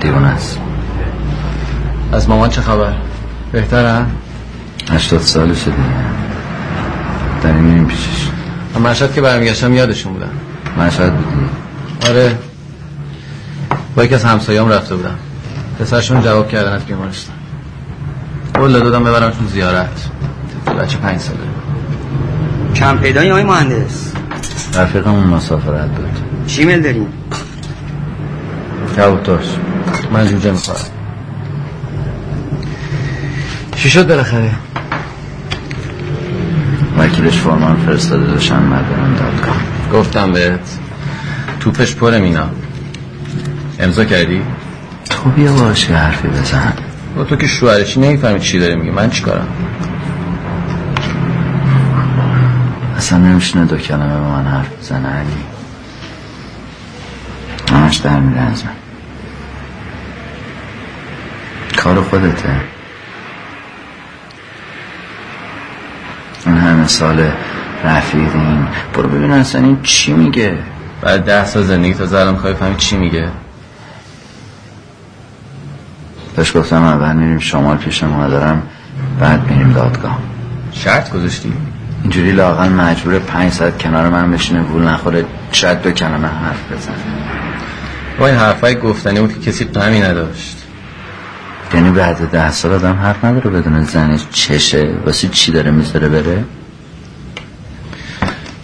C: دیوانه است.
J: از مامان چه خبر؟ بهتره؟
C: هشتاد سالشه دیگه. داریم میریم پیشش.
J: من مشهد که برمیگشتم یادشون بودم
C: مشهد بودی
J: آره. با یکی از همسایه‌ام رفته بودم. پسرشون جواب کردن از بیمارستان. قول دادم ببرمشون زیارت. بچه پنج ساله.
K: کم پیدایی آقای مهندس؟
C: رفیقمون مسافرت بود.
K: چی میل داریم
C: کبوتاش
J: من جوجه می‌خورم. چی شد بالاخره؟
C: وکیلش فرمان فرستاده دوشن برم دادگاه.
J: گفتم بهت. توپش پره مینا. امضا کردی؟
C: تو بیا باش یه حرفی بزن.
J: با تو که شوهرشی نمی‌فهمی چی داره میگه من چیکارم
C: اصلا نمیشونه دو کلمه به من حرف بزنه علی. همش در میره از من. کار خودته. این همه سال رفیقین برو ببین اصلا این چی میگه.
J: بعد ده سال زندگی تا زرم خواهی فهمی چی میگه؟
C: بهش گفتم اول میریم شمال پیش مادرم بعد میریم دادگاه.
J: شرط گذاشتی؟
C: اینجوری لاغل مجبور پنج ساعت کنار من بشینه وول نخوره شاید دو کلمه حرف بزنه.
J: با این حرفای گفتنی بود که کسی قمی نداشت.
C: یعنی بعد ده سال آدم حرف نداره بدون زنش چشه. واسه چی داره می‌ذاره بره؟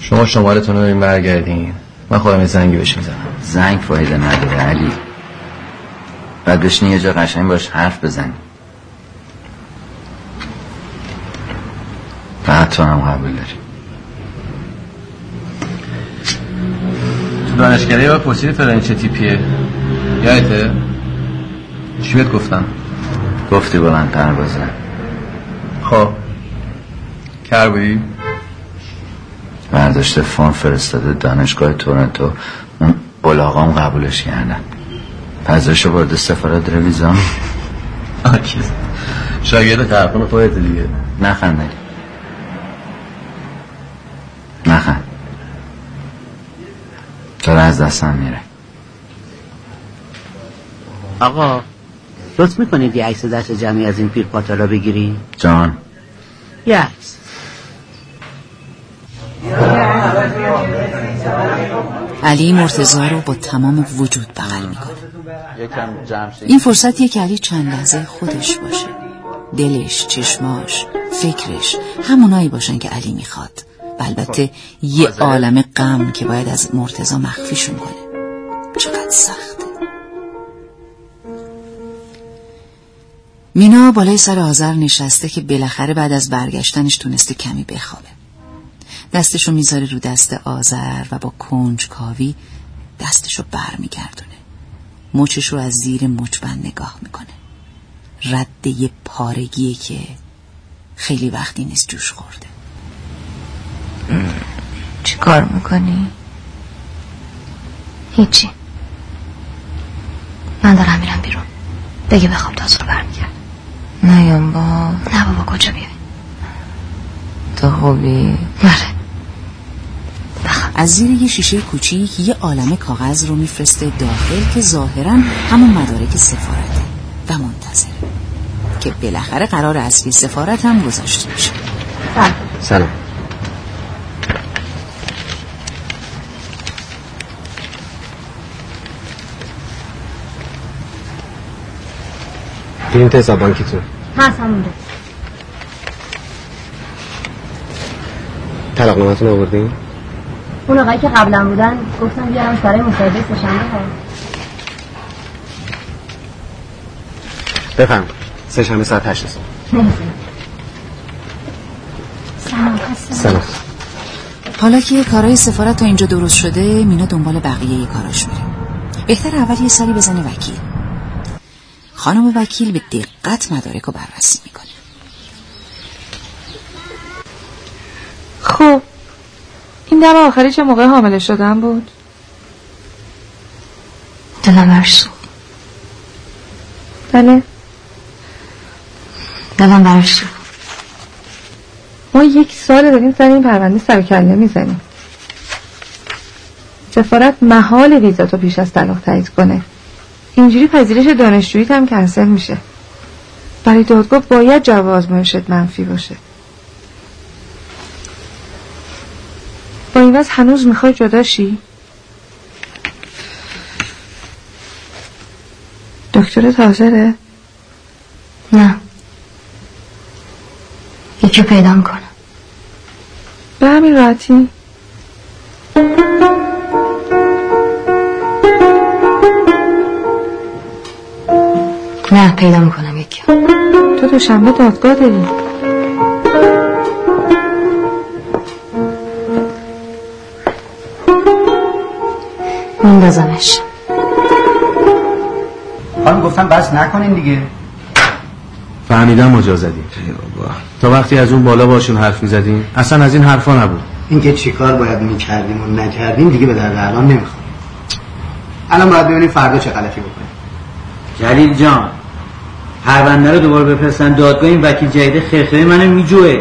J: شما شمارتون رو برگردین. من خودم یه زنگی بهش می‌زنم.
C: زنگ فایده نداره علی. بعد بشینی یه جا قشنگ باش حرف بزنی. بعد تو هم قبول داری.
J: تو دانشگاهی با پرسید فلانی چه تیپیه؟ یادته؟ چی بهت گفتم؟
C: گفتی بلند پروازه
J: خب. کر بودی؟
C: برداشته فون فرستاده دانشگاه تورنتو. اون بلاغام قبولش کردن. پذیرش وارد سفارت رویزان
J: آکیز شاگرد قرقون خودت دیگه.
C: نخند. علی نخند. داره از دستم میره؟
L: آقا لطف می‌کنید یه عکس دست جمعی از این پیر پاتالا بگیری؟
C: جان.
L: یه عکس.
B: علی مرتزا رو با تمام وجود بغل می‌کنه. این فرصتیه که علی چند لحظه خودش باشه. دلش، چشماش، فکرش همونایی باشن که علی می‌خواد. و البته یه عالم غم که باید از مرتزا مخفیشون کنه. چقدر سخته. مینا بالای سر آذر نشسته که بالاخره بعد از برگشتنش تونسته کمی بخوابه. دستشو می‌ذاره رو دست آذر و با کنج کاوی دستشو بر میگردونه مچش رو از زیر مچبند نگاه می‌کنه. رد یه پارگیه که خیلی وقتی نیست جوش خورده.
E: چی کار می‌کنی؟ هیچی. من دارم میرم بیرون. بگی بخواب تازه رو برمیگرد
G: نیام با
E: نه بابا کجا بیای؟
G: تو خوبی؟
E: آره
B: از زیر یه شیشه کوچیک یه عالم کاغذ رو میفرسته داخل که ظاهرا همون مدارک سفارته و منتظره که بالاخره قرار اصلی سفارت هم گذاشته میشه
K: سلام. پرینت حساب بانکیتون
H: هست همونجا.
K: طلاق نامتون آوردین؟
H: اون آقایی که قبلا بودن گفتم بیارمش برای مصاحبه سه‌شنبه ها.
K: بفهم سه شنبه ساعت هشت صبح.
H: نمی‌دونم. سلام.
K: سلام
B: حالا که کارهای سفارت تا اینجا درست شده مینا دنبال بقیه کاراش میره. بهتر اول یه سری بزنه وکیل. خانم وکیل به دقت مدارک رو بررسی می‌کنه.
M: خب این دم آخری چه موقع حامله شدن بود؟
E: دلم برش
M: بله.
E: دلم برش
M: ما یک سال داریم سر این پرونده سر کله می‌زنیم. سفارت محال ویزا تو پیش از طلاق تایید کنه. اینجوری پذیرش دانشجویی هم کنسل میشه. برای دادگاه باید جواب آزمایشت منفی باشه. با این وضع هنوز می‌خوای جداشی؟ دکترت حاضره؟
E: نه یکی رو پیدا می‌کنم
M: به همین راحتی؟
E: نه پیدا می‌کنم یکی
M: تو دوشنبه دادگاه داری
E: میندازمش
A: خانم گفتم بس نکنین دیگه.
K: فهمیدم مجازدی. تا وقتی از اون بالا باشون حرف می‌زدیم اصلا از این حرفا نبود.
A: اینکه چیکار باید می‌کردیم و نکردیم دیگه به درد الان نمی‌خوام الان باید ببینیم فردا چه غلطی بکنیم.
L: جلیل جان پرونده رو دوباره بفرستن دادگاه این وکیل جدید خرخره منو میجوه.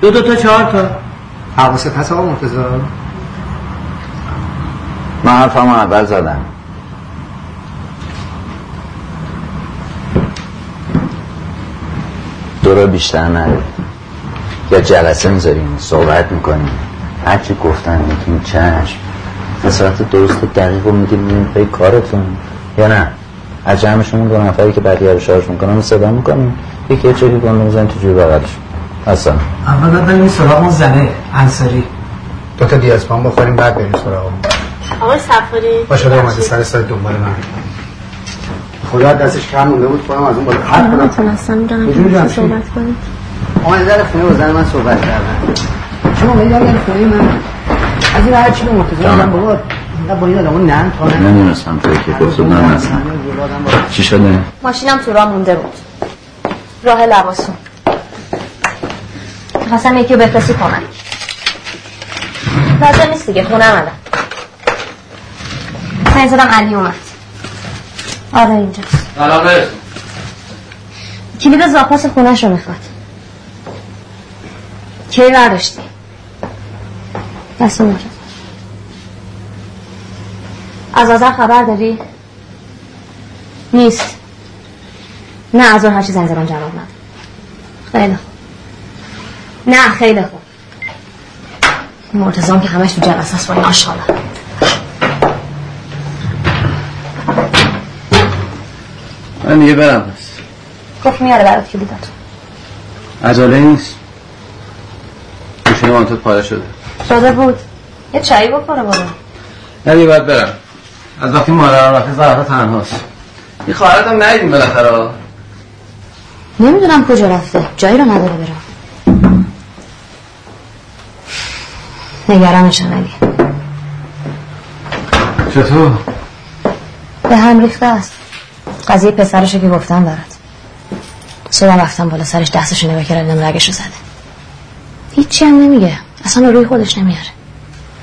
L: دو دو تا چهار تا.
A: حواست هست آقا مرتضی؟
C: من حرفم اول زدم. دورا بیشتر نره یا جلسه می‌ذاریم صحبت می‌کنیم. هرچی گفتن میگیم چشم. نصارت درست و دقیق رو میدیم میدیم پای کارتون. یا نه؟ از جمعشون دو نفری که بعدی رو شارژ می‌کنم صدا می‌کنیم. یکی چکی گنده می‌زنیم تو جوی بغلش. اصلا.
A: اول باید بریم سراغ اون زنه انصاری. دو تا دیاسپان بخوریم بعد بریم سراغ اون.
E: آقای سفاری
A: با شده اومده سر سایت دنبال من. خدا دستش کم مونده بود کنم از اون بالا حرف کنم
E: نتونستم می‌دونم صحبت کنید.
A: آمده در خونه با زن من صحبت کردن شما میگم در خونه من؟ از این هر چی به مرتضی میگم بابا اینقدر با این آدمو نن تا نه
C: نمی‌دونستم توی که گفت نه اصلا چی شده؟
E: ماشینم تو راه مونده بود. راه لباسون خواستم یکی رو بفرستی کمک. لازم نیست دیگه خونه الان. زدم علی اومد. آره اینجا.
J: سلام برسون
E: کلید زاپاس خونهش رو می‌خواد. کی برداشتی دست اونجا از آذر خبر داری؟ نیست. نه از اون هرچی زنگ زدم جواب نده خیلی خوب. نه خیلی خوب. مرتضام که همش تو جلسه است با این آشغالا
J: من دیگه برم پس.
E: گفت میاره برات کلیداتو
J: عجله نیست. گوشین مانتوت پاره شده.
E: شده بود. یه چایی بخوره برو.
J: نه دیگه باید برم. از وقتی مادرم رفته زهرا تنهاست. این خواهرتم ندیدیم بالاخره.
E: نمی‌دونم کجا رفته. جایی رو نداره برم. نگرانشم علی
J: چطور؟
E: به هم ریخته است. قضیه پسرشو که گفتم برات. صبح رفتم بالا سرش دستشو نگاه کردم رگشو زده. هیچی هم نمیگه. اصلا روی خودش نمیاره.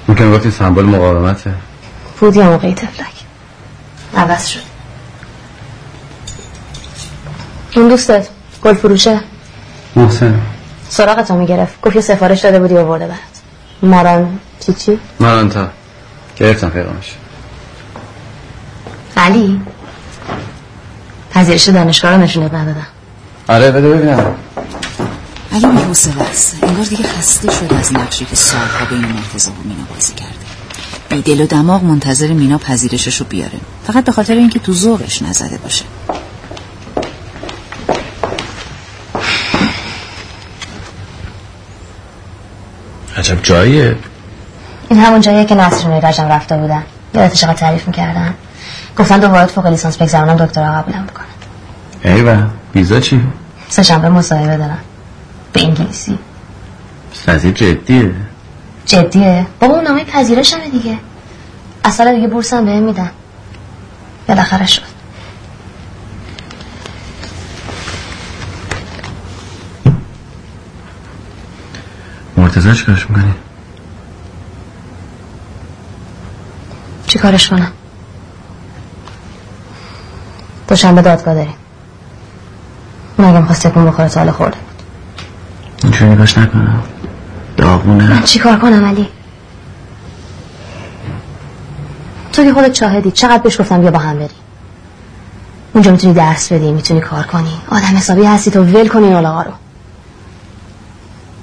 J: ممکن گفتی سمبل مقاومته؟
E: بود یا موقعی تفلک عوض شد. اون دوستت گل فروشه؟
J: محسن.
E: سراغتو می‌گرفت. گفت یه سفارش داده بودی آورده برات. ماران چی چی؟
J: من تا گرفتم پیغامش.
E: علی؟ پذیرش دانشگاه رو نشونت ندادم
J: آره بده ببینم.
B: علی بی حوصله است. انگار دیگه خسته شده از نقشی که سالها بین مرتضی و مینا بازی کرده. بی دل و دماغ منتظر مینا پذیرشش رو بیاره. فقط به خاطر اینکه تو ذوقش نزده باشه.
J: عجب جاییه.
E: این همون جاییه که نصر و رجم رفته بودن. یادت چقدر تعریف می‌کردن؟ گفتن دوباره فوق لیسانس بگذرونم دکترا قبولم بکنن
J: ایوه ویزا چی؟
E: سه شنبه مصاحبه دارم به انگلیسی.
J: قضیه جدیه.
E: جدیه؟ بابا اون نامه پذیرشمه دیگه. اصلا دیگه بورسم بهم میدن. بالاخره شد.
J: مرتضی چیکارش می‌کنی؟
E: چی کارش کنم؟ دوشنبه دادگاه داریم. مگه می‌خواست تکون بخوره حالا خورده. بود
J: اینجوری نگاش نکنم داغونه.
E: من چی کار کنم علی؟ تو که خودت شاهدی. چقدر بهش گفتم بیا با هم بری اونجا می‌تونی درس بدی می‌تونی کار کنی. آدم حسابی هستی تو ول کنی این رو.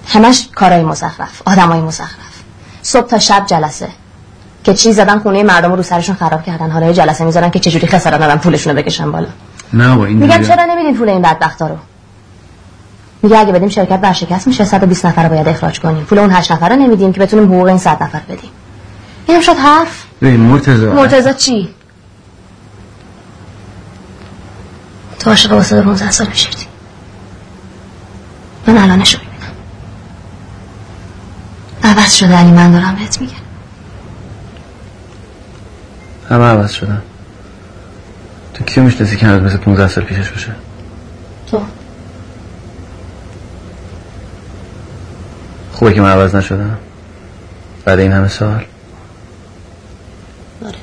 E: همش کارهای مزخرف آدمای مزخرف. صبح تا شب جلسه. که چی زدن خونه مردم رو سرشون خراب کردن. حالا یه جلسه می‌ذارن که چجوری خسارت ندن پولشون رو بکشن بالا.
J: نه با این
E: میگم. چرا نمیدین پول این بدبختا رو؟ میگه اگه بدیم شرکت ورشکست میشه 120 نفر رو باید اخراج کنیم. پول اون 8 نفر رو نمیدیم که بتونیم حقوق این 100 نفر بدیم. اینم شد حرف.
J: ببین مرتضی.
E: مرتضی چی؟ تو عاشق واسه 15 سال می‌شدی. من الانشو می‌بینم عوض شده علی من دارم بهت میگم.
J: همه عوض شدن. تو کیو می‌شناسی که هنوز مثل 15 سال پیشش باشه؟
E: تو.
J: خوبه که من عوض نشدم؟ بعد این همه سال؟
E: آره.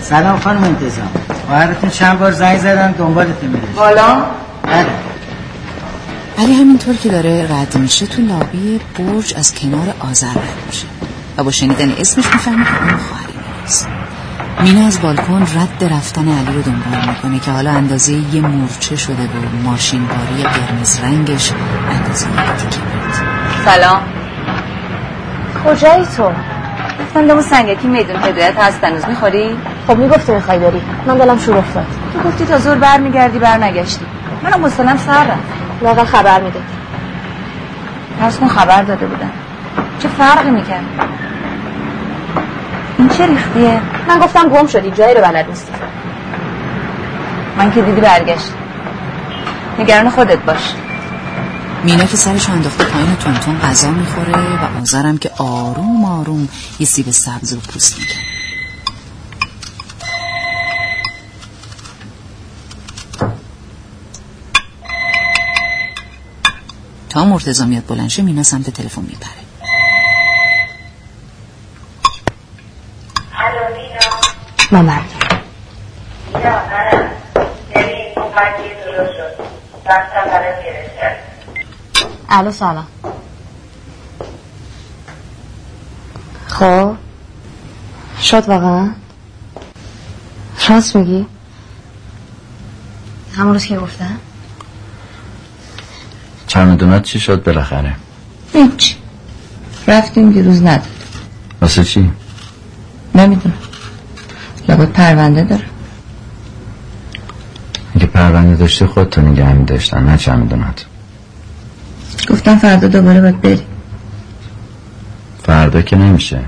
L: سلام خانم انتظام. خواهرتون چند بار زنگ زدن؟ دنبالتون میره
G: حالا
L: بله.
B: علی همینطور که داره رد میشه تو لابی برج از کنار آذر رد میشه. و با شنیدن اسمش می‌فهمه که اون خواهر میناست مینا از بالکن رد رفتن علی رو دنبال می‌کنه که حالا اندازه یه مورچه شده و ماشین باری قرمز رنگش اندازه یه تیکه بود.
G: سلام. کجایی تو؟ گفتم دمو سنگکی میدون هدایت هست هنوز می‌خوری؟
E: خب می‌گفتی می‌خوای بری. من دلم شور افتاد.
G: تو گفتی تا زور بر میگردی بر نگشتی منم حوصلم سر رفت
E: خبر میده.
G: پس کن خبر داده بودم چه فرقی می‌کرد؟ این چه ریختیه؟
E: من گفتم گم شدی جایی رو بلد نیستی.
G: من که دیدی برگشت. نگران خودت باش.
B: مینا که سرش انداخته پایین تونتون غذا می‌خوره و آذرم که آروم آروم یه سیب سبز رو پوست می‌کنه تا مرتضا میاد بلنشه مینا سمت تلفن میپره.
F: الو مینا. منم ببین یه درست شد. رفتم برات گرفتم
E: الو سلام. خب؟ شد واقعا؟ راست میگی؟ همون روز که گفتم؟
C: چمدونات چی شد بالاخره؟
G: هیچ. رفتیم دیروز نداد
C: واسه چی؟
G: نمی‌دونم. لابد پرونده داره
C: اگه پرونده داشتی خودتو نگه میداشتن نه چمدونات
G: گفتم فردا دوباره باید بری
C: فردا که نمیشه.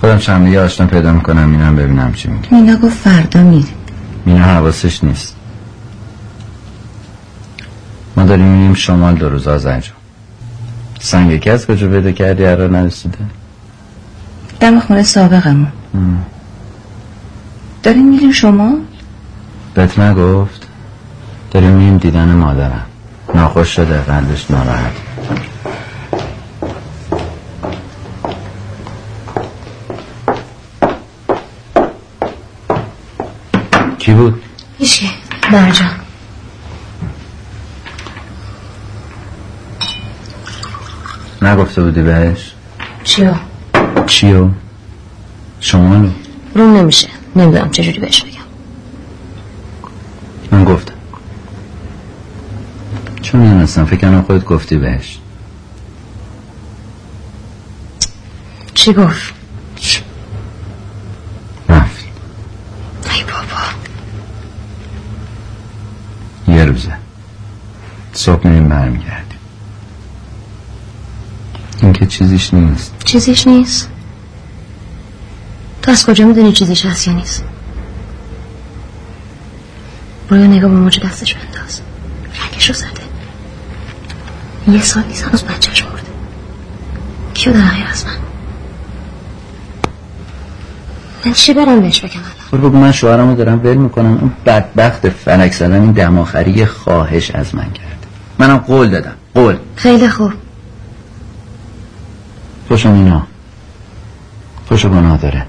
C: خودم یه آشنا پیدا می‌کنم اینم ببینم چی میگه.
G: مینا گفت فردا میری
C: مینا حواسش نیست. ما داریم میریم شمال دو روز آزر جان سنگکی از کجا پیدا کردی؟ هر نرسیده.
G: دم خونه سابقمون. داریم میریم شما
C: بهت نگفت. داریم میریم دیدن مادرم. ناخوش شده قلبش ناراحت. کی بود؟
E: هیچی مرجان.
C: نگفته بودی بهش؟
E: چیو؟
C: چیو؟ شما
E: روم نمیشه. نمی‌دونم چجوری بهش بگم.
C: من گفتم. چون می‌دونستم فکر کنم خودت گفتی بهش.
E: چی گفت؟
C: رفت.
E: ای بابا.
C: یه روزه. صبح میریم برمیگردیم. این که چیزیش نیست.
E: چیزیش نیست؟ تو از کجا می‌دونی چیزیش هست یا نیست؟ برو یه نگاه به موج دستش بنداز. رنگش رو زده. یه سال نیست هنوز بچهش مرده. کیو داره غیر از من؟ من چی برم بهش بگم الان؟
C: برو بگو من شوهرمو دارم ول می‌کنم. اون بدبخت فلک زدن این دماخری خواهش از من کرده. منم قول دادم. قول.
E: خیلی خوب.
C: خوشم اینا. خوش گناه داره.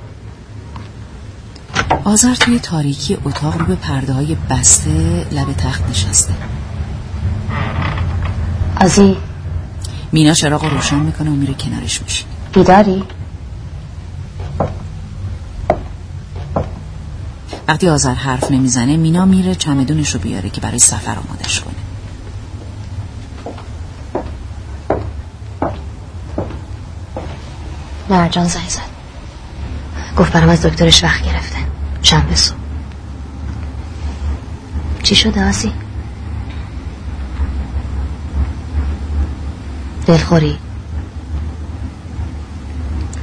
B: آذر توی تاریکی اتاق رو به پرده های بسته لب تخت نشسته.
E: آزی.
B: مینا چراغ رو روشن می‌کنه و میره کنارش میشه.
E: بیداری؟
B: وقتی آذر حرف نمی‌زنه مینا میره چمدونش رو بیاره که برای سفر آمادش کنه.
E: مرجان زنگ زد. گفت برام از دکترش وقت گرفته. شنبه صبح. چی شده آسی؟ دلخوری.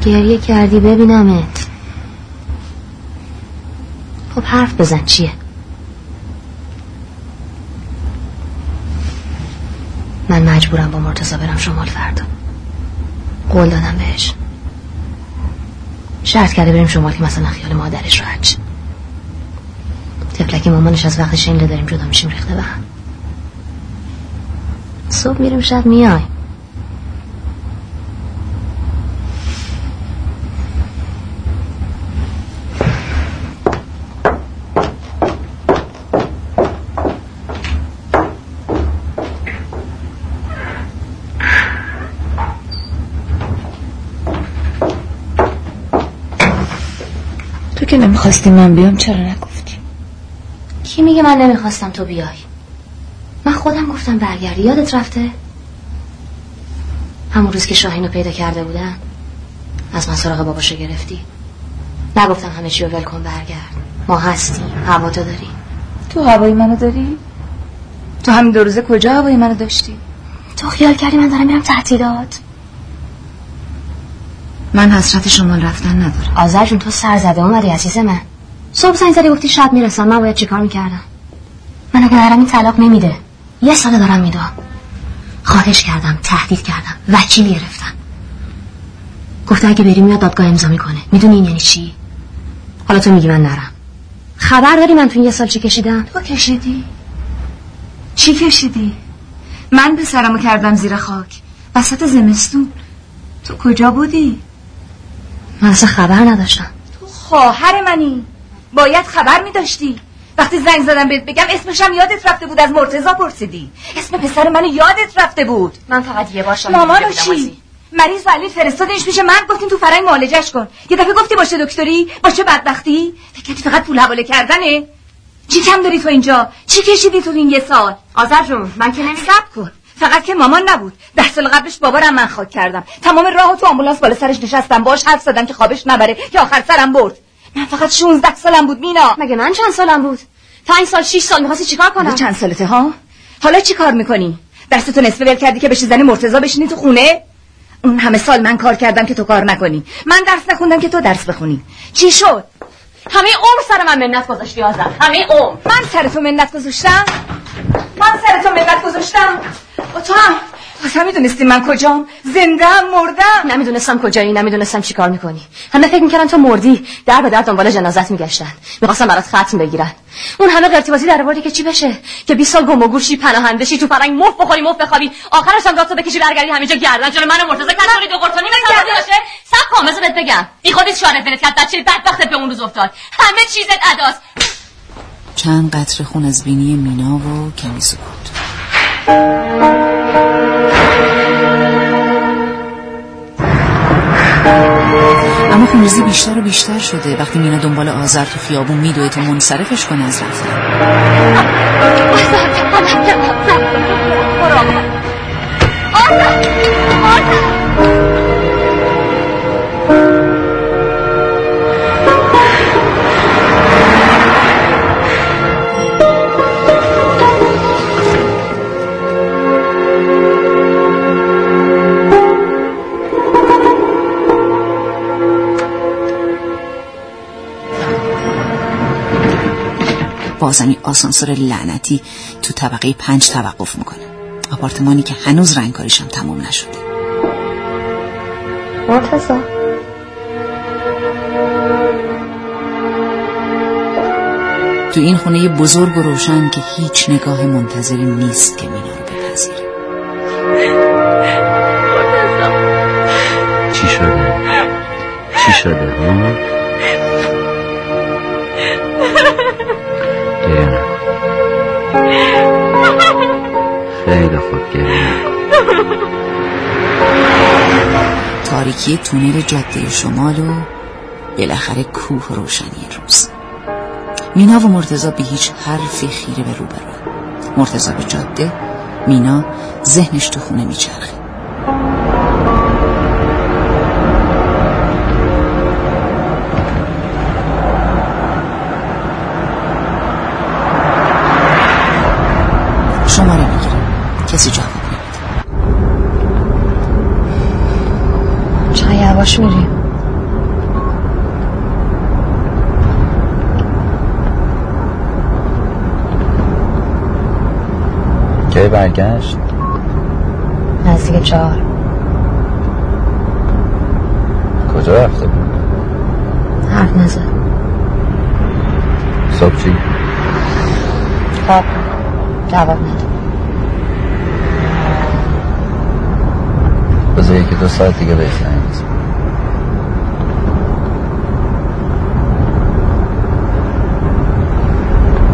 E: گریه کردی ببینمت. خب حرف بزن چیه؟ من مجبورم با مرتضا برم شمال فردا. قول دادم بهش. شرط کرده بریم شمال که مثلا خیال مادرش راحت شه تفلکی مامانش از وقت شنیده داریم جدا میشیم ریخته به هم. صبح میریم شب میای
G: که نمی‌خواستی من بیام چرا نگفتی؟
E: کی میگه من نمی‌خواستم تو بیای؟ من خودم گفتم برگردی یادت رفته؟ همون روز که شاهینو پیدا کرده بودن از من سراغ باباشو گرفتی. نگفتم همه چی رو ول کن برگرد. ما هستیم هوا تو داری.
G: تو هوای منو داری؟ تو همین دو روزه کجا هوای منو داشتی؟
E: تو خیال کردی من دارم میرم تعطیلات؟
B: من حسرت شمال رفتن ندارم.
E: آذر جون تو سر زده اومدی عزیز من. صبح زنگ زدی گفتی شب می‌رسم. من باید چیکار می‌کردم؟ من اگه دارم این طلاق نمیده. یه ساله دارم میدم. خواهش کردم تهدید کردم. وکیل گرفتم. گفته اگه بریم میاد دادگاه امضا می‌کنه. می‌دونی این یعنی چی؟ حالا تو میگی من نرم. خبر داری من تو این یه سال چی کشیدم؟
G: تو کشیدی؟ چی کشیدی؟ من به سرمو کردم زیر خاک. وسط زمستون. تو کجا بودی؟
E: من اصلا خبر نداشتم.
G: تو خواهر منی. باید خبر میداشتی. وقتی زنگ زدم بهت بگم اسمشم یادت رفته بود از مرتزا پرسیدی. اسم پسر منو یادت رفته بود.
E: من فقط یه باشم
G: مامانو چی؟ مریض ولی فرستادنش پیش من گفتین تو فرنگ معالجش کن. یه دفعه گفتی باشه دکتری باشه بدبختی. فکر کردی فقط پول حواله کردنه. چی کم داری تو اینجا؟ چی کشیدی تو این یه سال؟
E: آذر جون من که نمی
G: کن. فقط که مامان نبود. ده سال قبلش بابارم من خاک کردم. تمام راه تو آمبولانس بالا سرش نشستم. باش حرف زدم که خوابش نبره. که آخر سرم برد. من فقط 16 سالم بود مینا.
E: مگه من چند سالم بود؟ پنج سال شش سال می‌خواستی چیکار کنم؟
G: چند سالته ها؟ حالا چی کار می‌کنی؟ درستو نصف ول کردی که بشی زن مرتضا بشینی تو خونه؟ اون همه سال من کار کردم که تو کار نکنی. من درس نخوندم که تو درس بخونی. چی شد؟
E: همه عمر سر من منت گذاشتی آزم همه عمر.
G: من سر تو منت گذاشتم؟ من سر تو منت گذاشتم؟ و تو هم تو می‌دونستی من کجام؟ زنده مردم
E: نمی‌دونستم کجایی نمی‌دونستم چی کار می‌کنی. همه فکر می‌کردن تو مردی. در به در دنبال جنازت میگشتن. می‌خواستم برات ختم بگیرن. اون همه قرتی در باری که چی بشه؟ که 20 سال گم و گوشی پناهنده شی تو فرنگ مف بخوری مف بخوابی. آخرش هم دادتو بکشی برگردی همینجا گردن جلو من مرتضی کسوری دو قرتونی مثلا باشه. سب کن بذار بگم. این خودت شارت بنت کرد بچه بدبختت به اون روز افتاد. همه چیزت اداست
B: چند قطره خون از بینی مینا و کمی سکوت اما خونریزی بیشتر و بیشتر شده. وقتی مینا دنبال آذر تو خیابون میدوه تا منصرفش کنه از رفتن بازمی آسانسور لعنتی تو طبقه پنج توقف می‌کنه. آپارتمانی که هنوز رنگکاریش هم تموم نشده.
E: مرتضا
B: تو این خونه بزرگ و روشن که هیچ نگاه منتظری نیست که مینا رو بپذیره.
K: چی شده؟ چی شده؟ ها؟
B: تاریکی تونل جاده شمال و بالاخره کوه روشنی روز. مینا و مرتزا به هیچ حرفی خیره به رو برو مرتزا به جاده مینا ذهنش تو خونه میچرخه.
C: برگشت
N: تاکسی چهار.
C: کجا رفته بود؟
N: حرف نزد
C: صبح چی؟
N: خواب. جواب نداد
C: بذار یکی دو ساعت دیگه بهش زنگ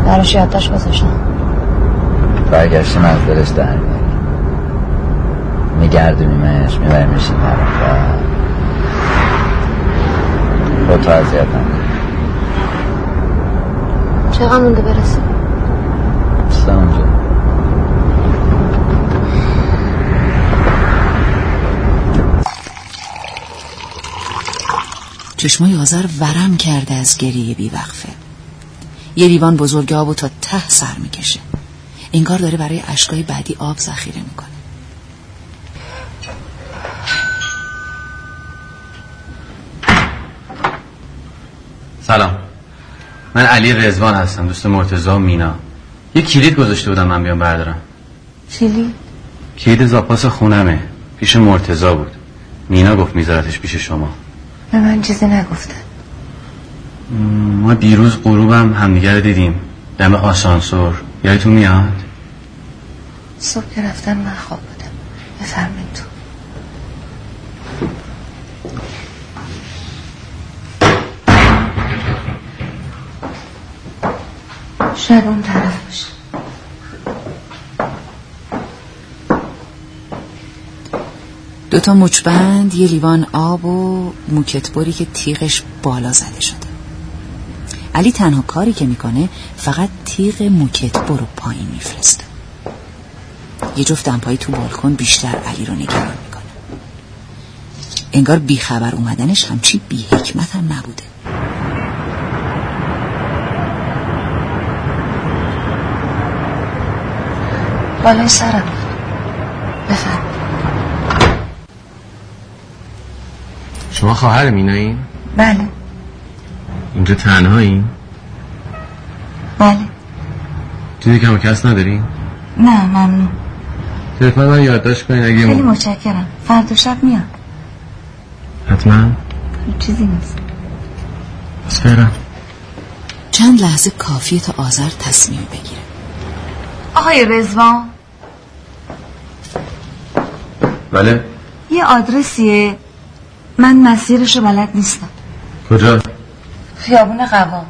N: براش یادداشت گذاشتم.
C: برگشتیم از دلش در میگردونیمش میبریمش این طرف. خودتو اذیت نکن.
E: چقدر مونده برسیم
C: سه اونجا.
B: چشمای آذر ورم کرده از گریه بیوقفه. یه لیوان بزرگ آب و تا ته سر می‌کشه. انگار داره برای اشکای بعدی آب ذخیره می‌کنه.
J: سلام. من علی رزوان هستم دوست مرتضا و مینا. یه کلید گذاشته بودم من بیام بردارم.
G: چیلی؟
J: کلید زاپاس خونمه. پیش مرتضا بود. مینا گفت میذارتش پیش شما.
G: به من چیزی نگفتن
J: ما دیروز غروبم همدیگه رو دیدیم. دم آسانسور. یادتون میاد؟
G: صبح که رفتم من خواب بودم. بفرمین تو. شاید اون طرف باشه.
B: دوتا مچبند یه لیوان آب و موکتبری که تیغش بالا زده شده. علی تنها کاری که می‌کنه فقط تیغ موکتبر رو پایین میفرسته. یه جفت دمپایی تو بالکن بیشتر علی رو نگران می‌کنه. انگار بیخبر اومدنش همچی بی حکمت هم نبوده.
G: بالای سرم. بفرم.
J: شما خواهر مینایی؟
G: بله.
J: اینجا تنهایی؟
G: بله.
J: چیزی کم و کس نداری؟
G: نه ممنون.
J: تلفن من یادداشت کنین اگه
G: خیلی. متشکرم. فردا شب میاد.
J: حتما.
G: چیزی نیست.
J: بس برم
B: چند لحظه کافیه تا آذر تصمیم بگیره.
G: آقای رزوان
J: بله.
G: یه آدرسیه. من مسیرش رو بلد نیستم.
J: کجا
G: خیابون قوام.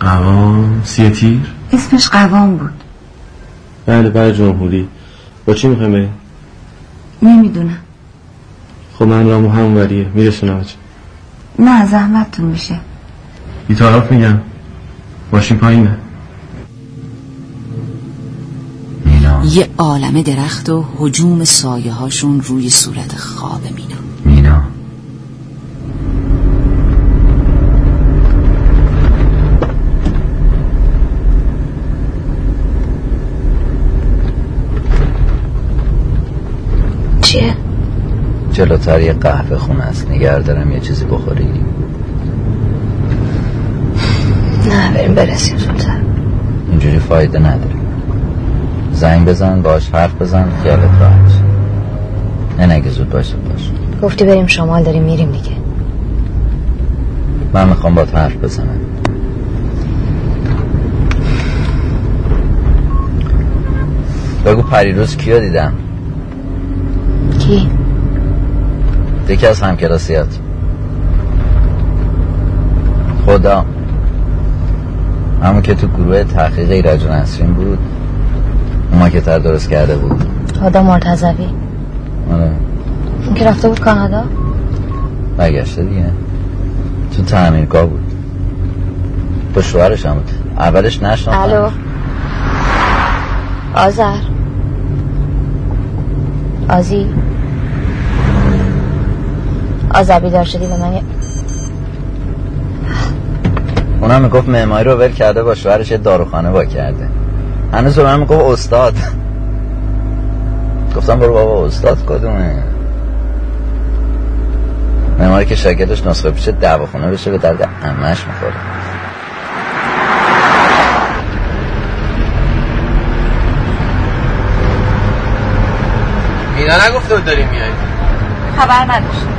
J: قوام سی تیر؟
G: اسمش قوام بود.
J: بله بله جمهوری. با چی می‌خوایم بریم؟
G: نمی‌دونم.
J: خب من رامو همون وریه میرسونم
G: نه زحمتتون میشه.
J: بیتارف میگم. ماشین پایینه.
B: یه عالم درخت و حجوم سایه هاشون روی صورت خواب مینا
C: مینا.
E: چیه؟
C: جلوتر یه قهوه خونه است. نگر دارم یه چیزی بخوری.
E: نه بریم برسیم زودتر.
C: اینجوری فایده نداره. زنگ بزن باش حرف بزن خیالت راحت. نه نگه زود باشه باش.
E: گفتی بریم شمال داریم میریم دیگه.
C: من می‌خوام با حرف بزنم. بگو پریروز کیو دیدم؟
E: کی؟
C: یکی از همکلاسیات خدا. همون که تو گروه تحقیق ایرج و نسرین بود اون که تر درست کرده بود.
E: خدا مرتضوی.
C: آره.
E: اون که رفته بود کانادا؟
C: برگشته دیگه. تو تعمیرگاه بود. با شوهرش هم بود. اولش نشناختم.
E: الو. آذر. آزی. آذر بیدار شدی به من. یه-
C: اونم می‌گفت معماری رو ول کرده با شوهرش یه داروخانه با کرده. هنوز به من می‌گفت استاد. گفتم برو بابا استاد کدومه؟ معماری که شاگردش نسخه پیشه دعواخونه بشه به درد امش می‌خوره.
J: مینا نگفته بود داریم میای
G: خبر نداشت.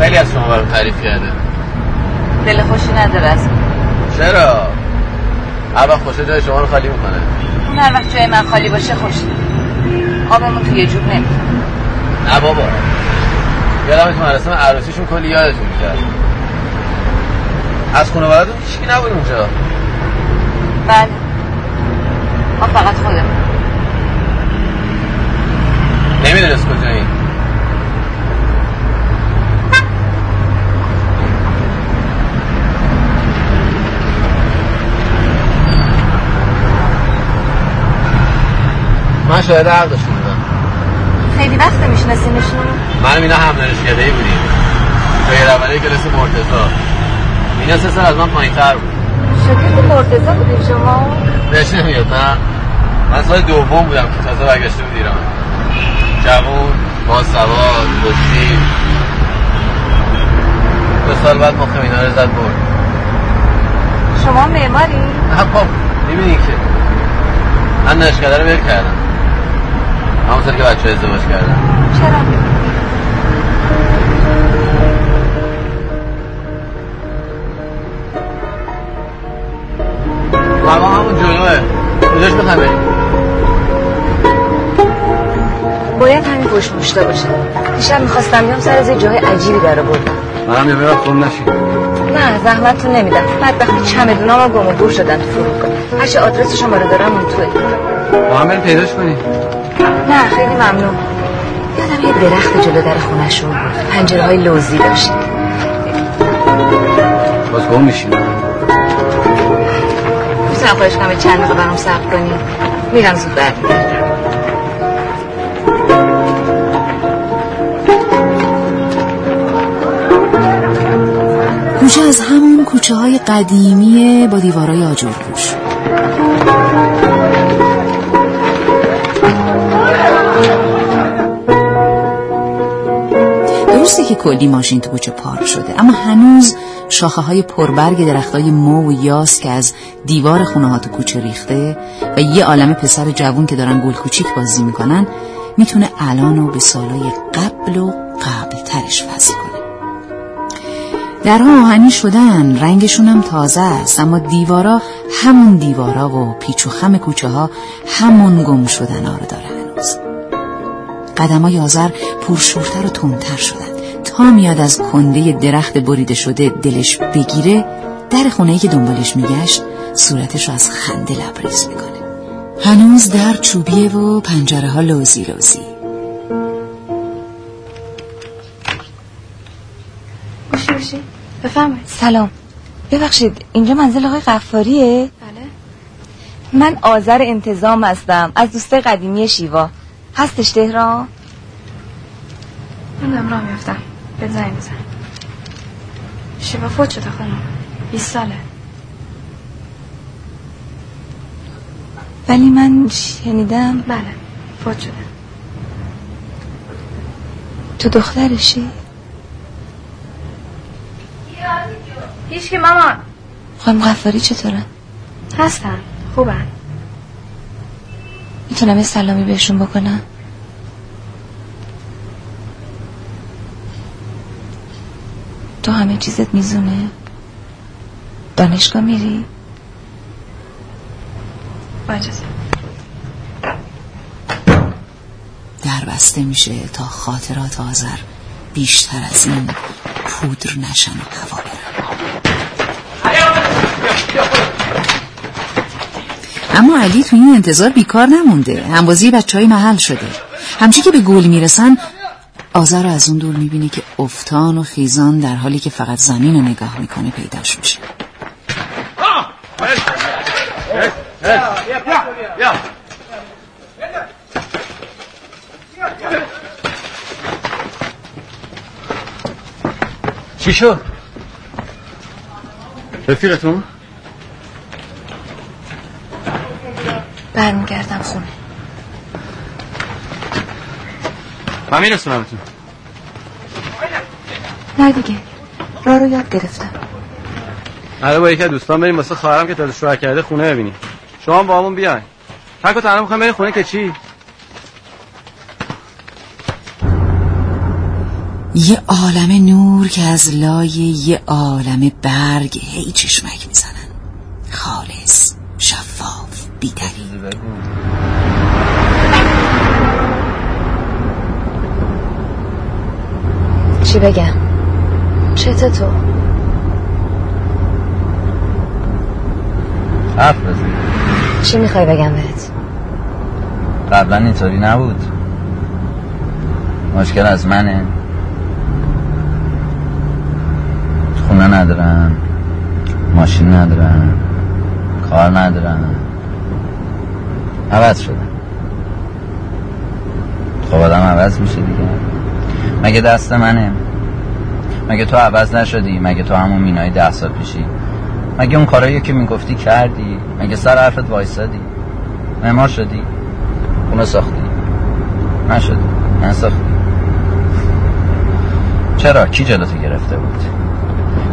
J: خیلی از شما برام تعریف کرده
G: دل خوشی نداره از
J: چرا؟ هر وقت خوشه جای شما رو خالی می‌کنه.
G: اون هر وقت جای من خالی باشه خوشی آبمون توی جوب نمیده
J: نه بابا. یادم تو مراسم عروسیشون کلی یادتون می‌کرد از خانوادتون هیچکی نبود اونجا؟
G: بله ما فقط خودم.
J: نمی‌دونست کجایی. من شاید عقدشون بودم.
G: خیلی وقت میشناسینشون
J: من مینا هم دانشکده بودیم. توی اولی کلاس مرتضا مینا سه سال از من پایین تر بود
G: شاگرد مرتضا بودیم شما؟
J: بهش نمیاد نه من سال دوم بودم. که تازه برگشته بود ایران. جوون با سواد بستی دو سال بعد مخ مینا رو زد برد.
G: شما معماری؟
J: نه بابا می‌بینی که من دانشکده رو ول کردم. همون سال که بچه ازدواج کردم
G: چرا؟
J: ماما همون جلوه کجاش می‌خوای بریم
G: باید همین پشت مشته باشه. دیشب می‌خواستم بیام سر از یه جای عجیبی در بردم
J: منم یه برم خون نشی
G: نه زحمتتون نمیدم. بدبختی چمدونام گم و گور شدن تو فرودگاه هرچه آدرس شما رو دارم اون توه.
J: با هم بریم پیداش کنی
G: نه خیلی ممنون. یادم یه درخت جلو در خونشون بود. پنجره های لوزی داشت.
J: باز گم میشیم.
G: می‌تونم خواهش کنم چند دقیقه برام صبر کنی. میرم زود برمیگردم
B: کوچه از همون کوچه های قدیمی با دیوارای آجر پوش که کلی ماشین تو کوچه پارک شده. اما هنوز شاخه های پربرگ درخت های مو و یاس که از دیوار خونه ها تو کوچه ریخته و یه عالم پسر جوون که دارن گل کوچیک بازی می‌کنن می‌تونه الان و به سالای قبل و قبل ترش فصل کنه درها آهنی شدن رنگشون هم تازه است اما دیوارا همون دیوارا و پیچ و خم کوچه ها همون گم شدن ها رو داره هنوز. قدمای آذر پرشورتر و تندتر شدن. تا میاد از کنده درخت بریده شده دلش بگیره در خونه که دنبالش میگشت صورتش رو از خنده لبریز می‌کنه. هنوز در چوبیه و پنجره ها لوزی. لوزی
M: بفرمایید.
G: سلام. ببخشید اینجا منزل آقای غفاریه؟
M: بله.
G: من آذر انتظام هستم از دوسته قدیمی شیوا. هستش تهران؟
M: من دارم راه میفتم به زنگ بزن شیوا فوت شده خانم. 20 ساله.
G: ولی من شنیدم
M: بله فوت شده.
G: تو دخترشی؟
M: هیچ که مامان.
G: خانم غفاری چطورن؟
M: هستن خوبن.
G: می‌تونم یه سلامی بهشون بکنم؟ تو همه چیزت میزونه دانشگاه میری؟
M: با اجازه
B: در بسته میشه تا خاطرات آذر بیشتر از این پودر نشن و هوا برن اما علی تو این انتظار بیکار نمونده. همبازی بچه های محل شده. همچی که به گل می‌رسن رو از اون دور می‌بینه که افتان و خیزان در حالی که فقط زمین رو نگاه می‌کنه پیداش میشه
J: چی شد؟ رفیقتون؟
G: برمیگردم خونه
J: من میرسونمتون
G: نه دیگه. را رو یاد گرفتم.
J: حالا با یکی دوستان بریم واسه خواهرم که تازه شوهر کرده خونه ببینیم. شما با همون بیاین. تک و تنها می‌خوایم بریم خونه که چی؟
B: یه عالم نور که از لای یه عالم برگ هی چشمک می‌زنن. خالص شفاف بیدری
E: چی بگم؟ چته تو.
C: حرف بزن.
E: چی می‌خوای بگم بهت؟
C: قبلا اینطوری نبود. مشکل از منه. خونه ندارم ماشین ندارم کار ندارم. عوض شدم. خب آدم عوض میشه دیگه. مگه دست منه؟ مگه تو عوض نشدی؟ مگه تو همون مینای ده سال پیشی؟ مگه اون کارایی که می‌گفتی کردی؟ مگه سر حرفت وایسادی؟ معمار شدی؟ خونه ساختی؟ نشدی؟ نساختی؟ چرا؟ کی جلوتو گرفته بود؟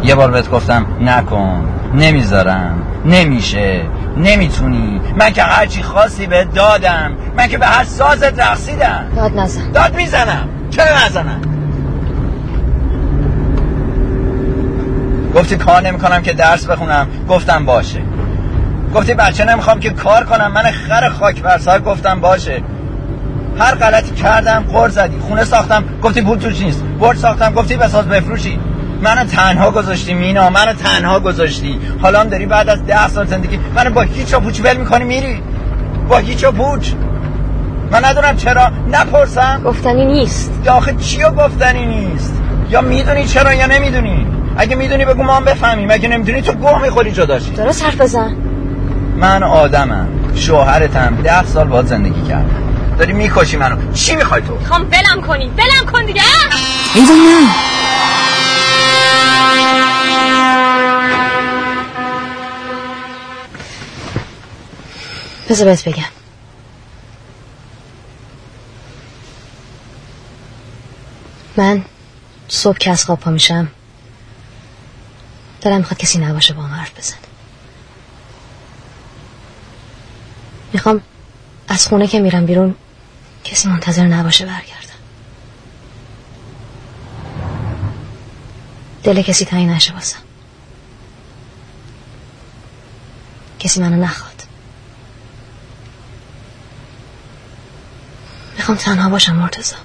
C: یه بار بهت گفتم نکن نمی‌ذارم نمیشه نمی‌تونی. من که هرچی خواستی بهت دادم من که به هر سازت رقصیدم.
E: داد نزن.
C: داد می‌زنم. چرا نزنم گفتی کار نمی‌کنم که درس بخونم. گفتم باشه. گفتی بچه نمی‌خوام که کار کنم. من خر خاک برسای گفتم باشه. هر غلطی کردم قر زدی. خونه ساختم. گفتی پول توش نیست. برد ساختم. گفتی بساز بفروشی. منو تنها گذاشتی مینا. منو تنها گذاشتی. حالا هم داری بعد از ده سال زندگی منو با هیچ پوچ ول می‌کنی میری. با هیچ پوچ من ندونم چرا. نپرسم.
E: گفتنی نیست.
C: یا آخه چیو گفتنی نیست؟ یا می‌دونی چرا یا نمی‌دونی؟ اگه می‌دونی بگو ما هم بفهمیم. اگه نمی‌دونی تو گوه می‌خوری جداشی.
E: درست حرف بزن.
C: من آدمم. شوهرتم ده سال باید زندگی کردم داری می‌کشی منو. چی می‌خوای تو؟
E: می‌خوام بلم کنی. بلم کن دیگه.
B: نه.
E: بذار بهت بگم. من صبح که از خواب پا میشم دلم می‌خواد کسی نباشه با هم حرف بزن می‌خوام از خونه که میرم بیرون کسی منتظر نباشه برگردم. دل کسی تنگ نشه واسم. کسی منو نخواد. می‌خوام تنها باشم مرتزا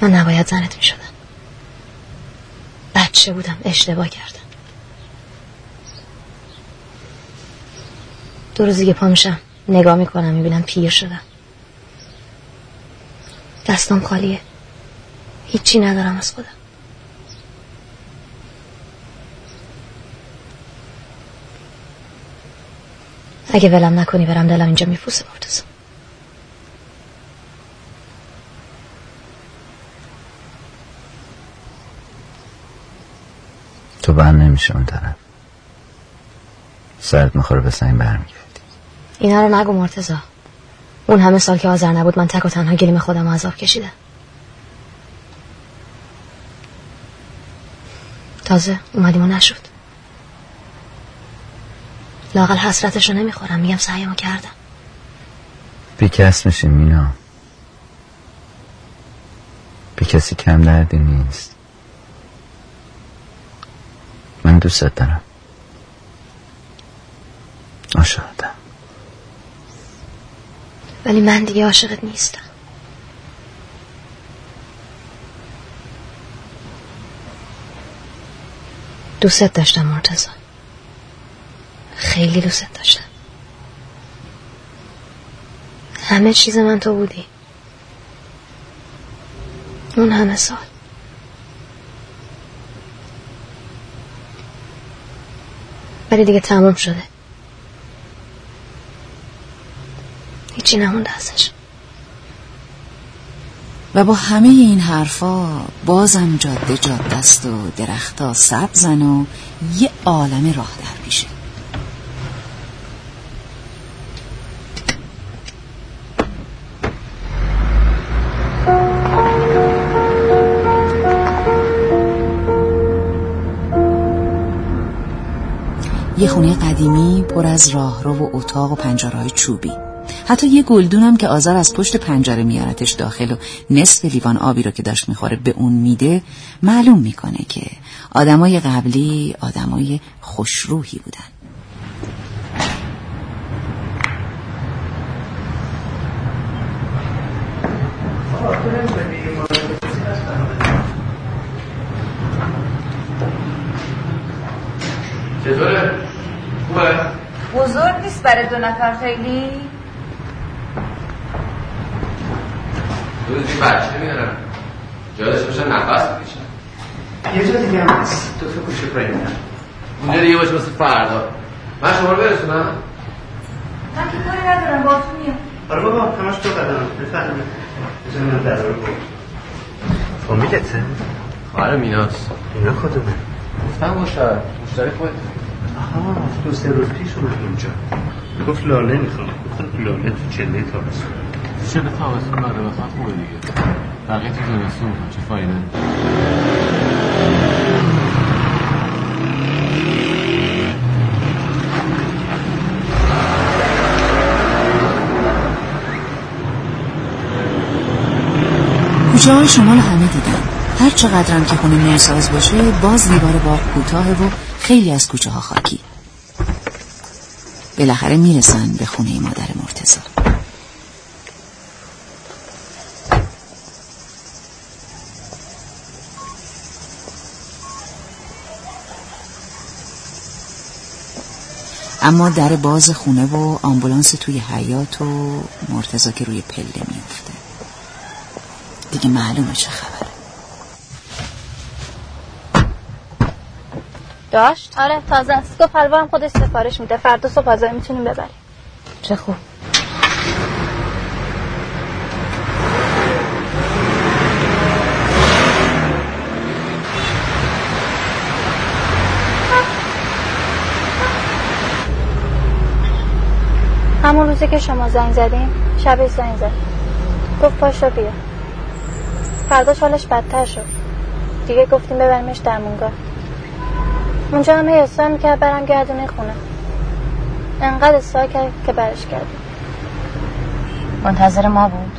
E: من نباید زنت می‌شدم بچه بودم اشتباه کردم. دو روزی که پا میشم. نگاه می‌کنم می‌بینم پیر شدم. دستم خالیه. هیچی ندارم از خودم. اگه ولم نکنی برم دلم اینجا میپوسه مرتزا
C: تو بند نمیشه اون طرف. سرت می‌خوره به سنگ برمیگردی.
E: اینا رو نگو مرتزا اون همه سال که آذر نبود من تک و تنها گلیم خودم عذاب کشیدم. تازه اومدیم و نشد. لاقل حسرتش رو نمی‌خورم میگم سعیمو کردم.
C: بیکس میشی مینا. بی کسی کم دردی نیست. من دوست دارم. عاشقتم.
E: ولی من دیگه عاشقت نیستم. دوست داشتم مرتزا خیلی دوست داشتم. همه چیز من تو بودی. اون همه سال. ولی دیگه تموم شده. هیچی نمونده ازش.
B: و با همه این حرفا بازم جاده جاده است و درختا سبزن و یه عالم راه در پیشه خونه قدیمی پر از راهرو و اتاق و پنجرهای چوبی حتی یه گلدونم که آذر از پشت پنجره میارتش داخل و نصف لیوان آبی رو که داشت می‌خوره به اون میده معلوم می‌کنه که آدمای قبلی آدمای خوشروحی بودن
J: چطوره؟
G: بزرگ نیست برای دو نفر خیلی؟
J: دو دیگه بچه میارم. جادش باشن نفس بکشن
O: یه جا دیگه هم هست. دو تا کوچه پایین
J: اونجا دیگه باشه واسه فردا. من شما رو برسونم؟
I: من که کاری ندارم با تو میام.
O: آره بابا همش تو قدم. بفرمایید. بزن من در رو بود فامیلته؟
J: خواهر میناست
O: اینا کدومه؟
J: گفتم مشتر مشتری خودت.
O: دو سه روز پیش اومد اونجا گفت لاله می‌خوام. گفتم لاله تو چله تابستون.
J: چه به تابستون؟ بره بخواد خوبه دیگه. بقیه تو زمستون چه فایده
B: کوچه های شمال همه دیدن هر چقدرم که خونه نوساز باشه باز دیوار باغ کوتاه و خیلی از کوچه ها خاکی. بالاخره می‌رسن به خونه مادر مرتزا اما در باز خونه و آمبولانس توی حیات و مرتزا که روی پله میفته دیگه معلومه چه خبره
P: داشت؟ آره تازه است. گفت حلوا هم خودش سفارش میده. فردا صبح آزای می‌تونیم ببریم.
G: چه خوب.
P: همون روزی که شما زنگ زدیم شبش زنگ زد. گفت پاشو بیا. فرداش حالش بدتر شد. دیگه گفتیم ببریمش درمونگاه اونجا همه اصرار می‌کرد برم گردونه خونه. انقدر اصرار کرد که برش کردیم.
G: منتظر ما بود.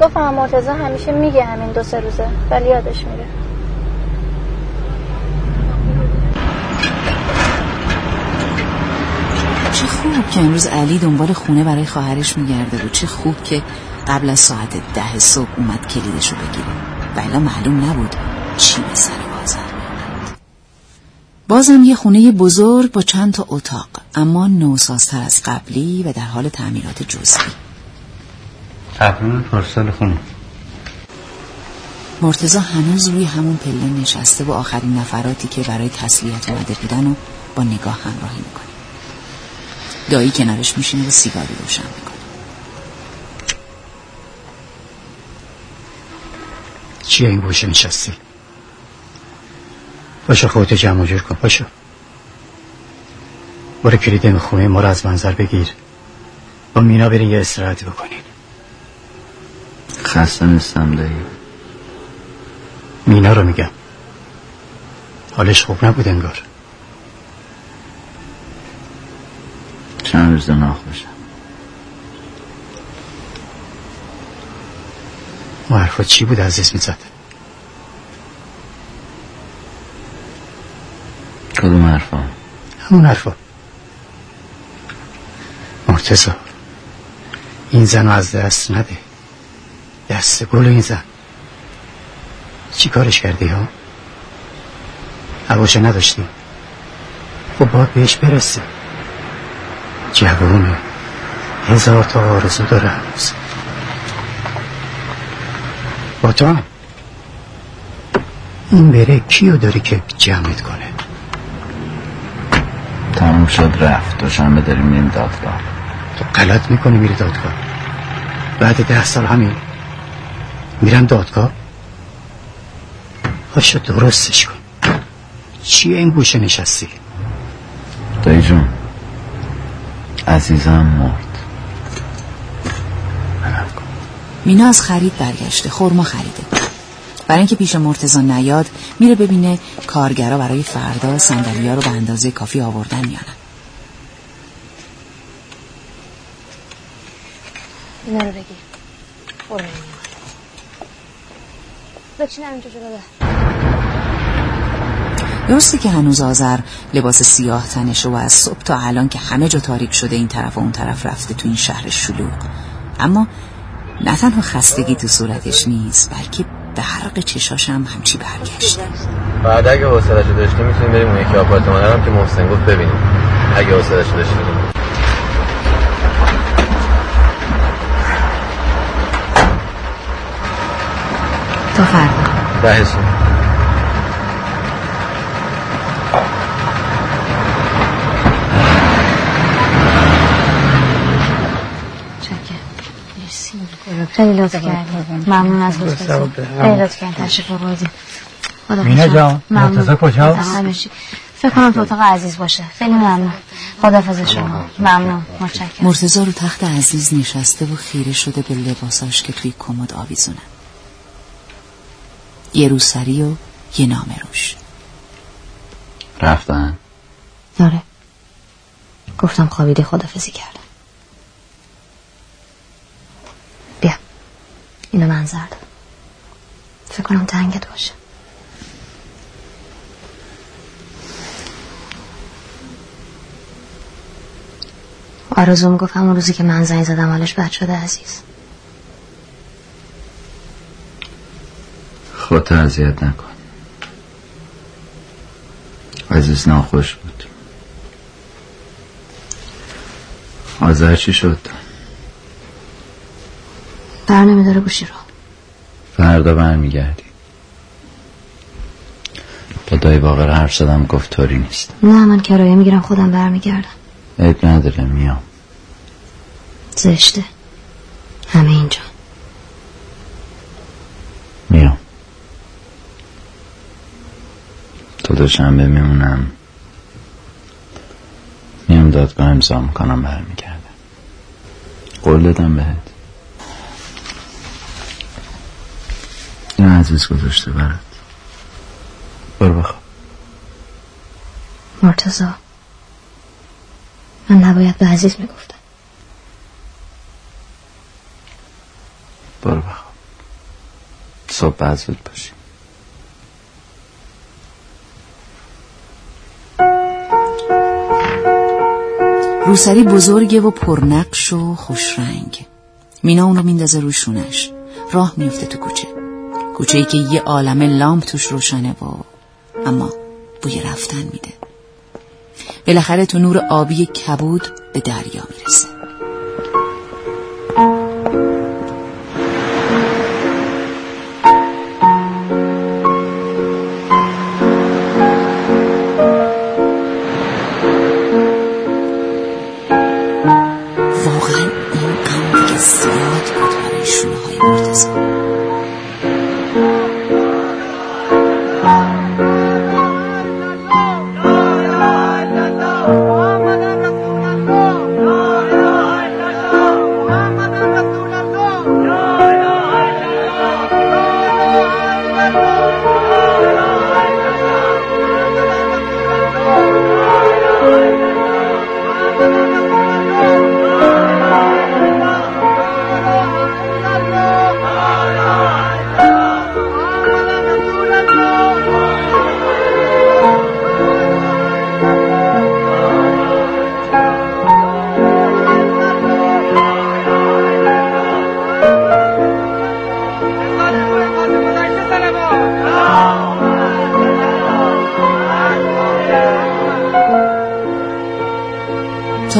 P: گفتم مرتضی همیشه میگه همین دو سه روزه ولی یادش میره.
B: چه خوب که امروز علی دنبال خونه برای خواهرش میگرده بود. چه خوب که قبل از ساعت ده صبح اومد کلیدشو بگیره. ولی معلوم نبود چی به بازم یه خونه بزرگ با چند تا اتاق اما نوسازتر از قبلی و در حال تعمیرات جزئی.
O: تقریبا پارسال خونه.
B: مرتزا هنوز روی همون پله نشسته و آخرین نفراتی که برای تسلیت اومده بودن و با نگاه همراهی می‌کنه. دایی کنارش میشینه و سیگاری روشن می‌کنه.
O: چیه این گوشه نشستی؟ باشه خودتو جمع جور کن. باشه. برو کلید خونه ما رو از منظر بگیر. با مینا برین یه استراحتی بکنین.
C: خسته نیستم دایی.
O: مینا رو میگم. حالش خوب نبود انگار.
C: چند روز ناخوشم.
O: ما حرفا چی بود؟ عزیز می‌زد.
C: کدوم حرفا.
O: همون حرفا. مرتزا این زن از دست نده. دست گل این زن. چی کارش کردی ها؟ هواشه نداشتی؟ خب باید بهش برسه جوونه هزار تا آرزو داره هنوز. با تو این بره کیو داری که جمعت کنه؟
C: شد رفت. دوشنبه داریم میریم دادگاه.
O: تو غلط می‌کنی میری دادگاه. بعد ده سال همین میرم دادگاه. هاشو درستش کن. چیه این گوشه نشستی؟
C: دایی جون عزیزم مرد.
B: مینا از خرید برگشته خورما خریده. برای اینکه پیش مرتزا نیاد میره ببینه کارگرا برای فردا صندلیا رو به اندازه کافی آوردن یا نه.
E: اینا رو بگیر. برو. بچینم اینجا جلو ده
B: درسته که هنوز آذر لباس سیاه تنشه و از صبح تا الان که همه جا تاریک شده این طرف و اون طرف رفته تو این شهر شلوغ. اما نه تنها خستگی تو صورتش نیست بلکه برق چشاش هم همچی برگشته
J: بعد اگه حوصله‌شو داشتی می‌تونیم بریم اون یکی آپارتمان هم که محسن گفت ببینیم. اگه حوصله‌شو داشتی
B: تا فردا
J: ده صبح
E: خیلی لطف کردی. ممنون از لطف خیلی لطف کردی. تشریف آوردی.
Q: مینا جان مرتضی کجاست
E: فکر کنم تو اتاق عزیز باشه. خیلی ممنون. خدافظ شما. ممنون. متشکرم.
B: مرتضی رو تخت عزیز نشسته و خیره شده به لباساش که توی کمد آویزونن یه روسری و یه نامه روش.
C: رفتن؟
E: آره. گفتم خوابیده خدافزی کردم بیا. اینو منظر دارم. فکر کنم تنگت باشه. آرزو می‌گفت همون روزی که من زنگ زدم حالش بد شده عزیز.
C: خودت اذیت نکن. عزیز ناخوش بود. آذر چی شد؟
E: بر نمیداره گوشی رو.
C: فردا برمیگردی. با دایی باقر حرف زدم گفت طوری نیست.
E: نه من کرایه می‌گیرم خودم برمیگردم.
C: عیب نداره میام.
E: زشته. همه اینجا.
C: میام. تا دوشنبه میمونم. میام دادگاه امضا می‌کنم برمیگردم. قول دادم بهت. این عزیز گذاشته برات. برو بخواب.
E: مرتزا من نباید به عزیز می‌گفتم.
C: برو بخواب. صبح بعد زود باشی.
B: روسری بزرگه و پرنقش و خوشرنگ. مینا اون رو میندازه روشونش راه میفته تو کوچه. کوچه ای که یه عالم لامپ توش روشنه و اما بوی رفتن میده. بالاخره تو نور آبی کبود به دریا می‌رسه.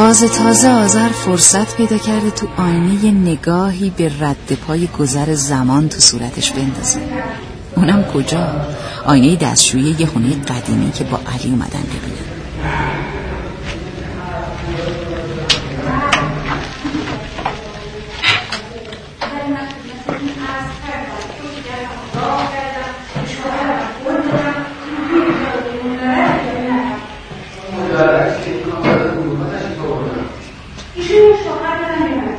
B: تازه تازه آذر فرصت پیدا کرده تو آینه یه نگاهی به رد پای گذر زمان تو صورتش بندازه. اونم کجا؟ آینه دستشویی یه خونه قدیمی که با علی اومدن ببینن
H: ایشون شوهر دارن میرن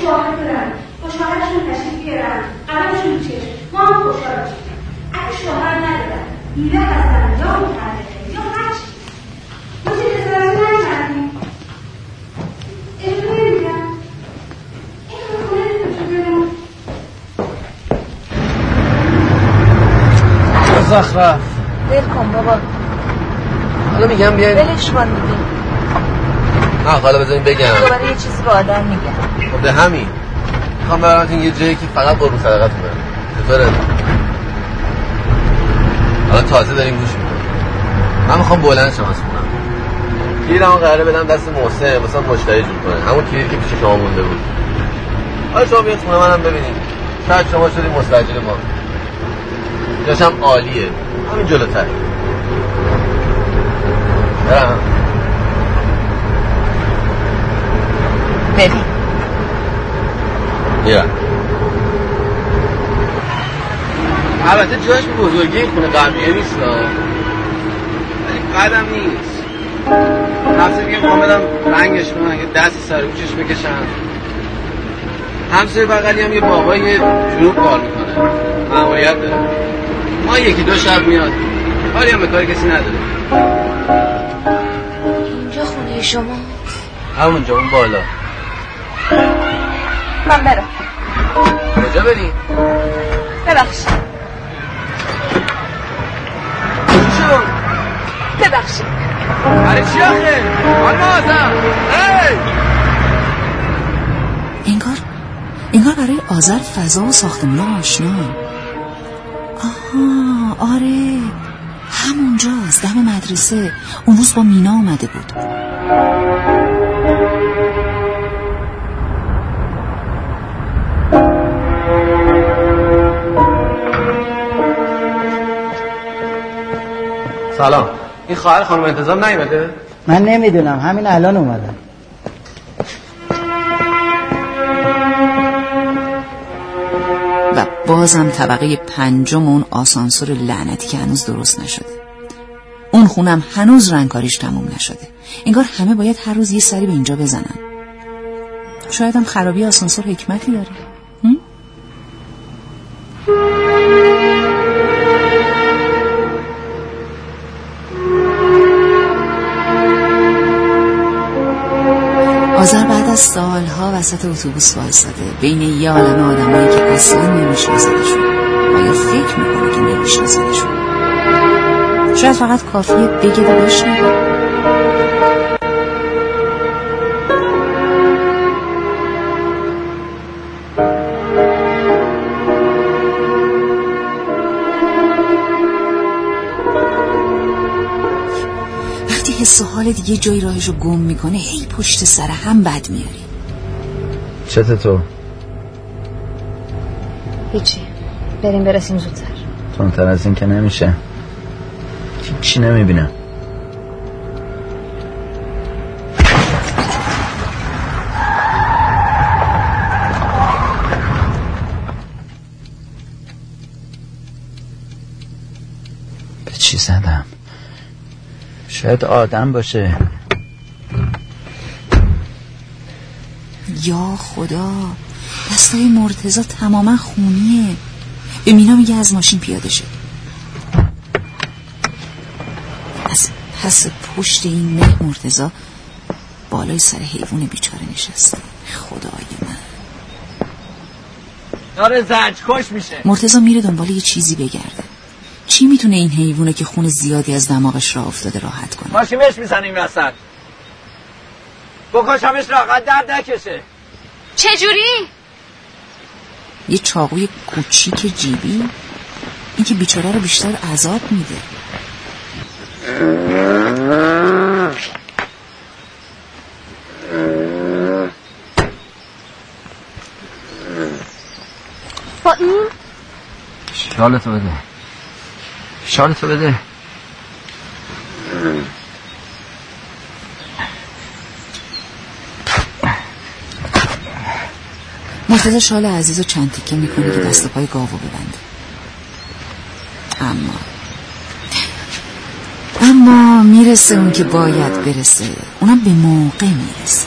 H: شوهر دارن با شوهرشون تشریف بیارن قلبشون چشم ما هم خوشحال باشیم اگه شوهر ندارن ایراد از زن یا متعلقه یا هرچی
J: مزخرف
G: ول کن بابا.
J: حالا میگم بیاین.
G: ولش کن دیگه.
J: نه حالا بذارین بگم.
G: دوباره یه چیزی به آدم میگم.
J: خب به همین. می‌خوام براتون یه جایی که فقط قربون صدقتون برم چطوره حالا تازه داریم گوش می‌کنم من می‌خوام بلند شم از خونم کلیدمو قراره بدم دست محسن مثلا مشتری جور کنه. همون کلیدی که پیش شما مونده بود. حالا شما بیاید خونه منم ببینید شاید شما شدید مستجر ما. جاشم عالیه. همین جلوتر. برم
G: بریم
J: بیا. البته جاش بزرگی این خونه قبلیه نیست. ولی قدم نیست. هفته دیگه می‌خوام بدم رنگش کنم یه دست سر گوشش بکشم. همسایه بغلی هم یه بابای جنوب کار می‌کنه. معمولیت داره. ما یکی دو شب میاد. کاری هم به کار کسی نداره.
G: اینجا خونه شما؟
J: همونجا اون بالا.
G: من برم.
J: کجا بریم
G: ببخشید.
J: شد
G: ببخشید.
J: برای چی آخه؟ خانم آزم
B: انگار انگار برای آذر فضا و ساختمون آشنا. آها آره. همونجاست دم مدرسه. اون روز با مینا اومده بود.
J: سلام. این خواهر خانم انتظام نیومده؟
R: من نمی‌دونم. همین الان اومدم.
B: بازم طبقه پنجم اون آسانسور لعنتی که هنوز درست نشده. اون خونم هنوز رنگکاریش تموم نشده. انگار همه باید هر روز یه سری به اینجا بزنن. شاید هم خرابی آسانسور حکمتی داره؟ آذر بعد از سالها وسط اتوبوس وایساده بین یه عالم آدمایی که اصلا نمیشناسنشون و یا فکر می‌کنه که نمیشناسنشون شاید فقط کافیه بگه و بشنوه حس حال دیگه جای راهشو گم می‌کنه هی پشت سر هم بد میاری.
C: چته تو؟
G: هیچی. بریم برسیم زودتر.
C: تندتر از این که نمیشه. هیچی نمی‌بینم. به چی زدم؟ شاید آدم باشه.
B: یا خدا دستای مرتزا تماما خونیه. به مینا میگه از ماشین پیاده شد. از پس پشت این مه مرتزا بالای سر حیوان بیچاره نشسته خدای من.
L: داره زنج کش میشه.
B: مرتزا میره دنبال یه چیزی بگرده. چی می‌تونه این حیوانه که خون زیادی از دماغش را افتاده راحت کنه؟
L: ماشینش می‌زنیم وسط. بکشمش راقت درد نکشه.
E: چجوری؟
B: یه چاقوی کوچیک جیبی. این که بیچاره رو بیشتر عذاب میده.
P: با این؟
C: شالتو بده. شالتو بده.
B: مرتضی شال عزیز رو چند تیکه می‌کنه که دست پای گاوو ببنده اما اما می‌رسه اون که باید برسه. اونم به موقع می‌رسه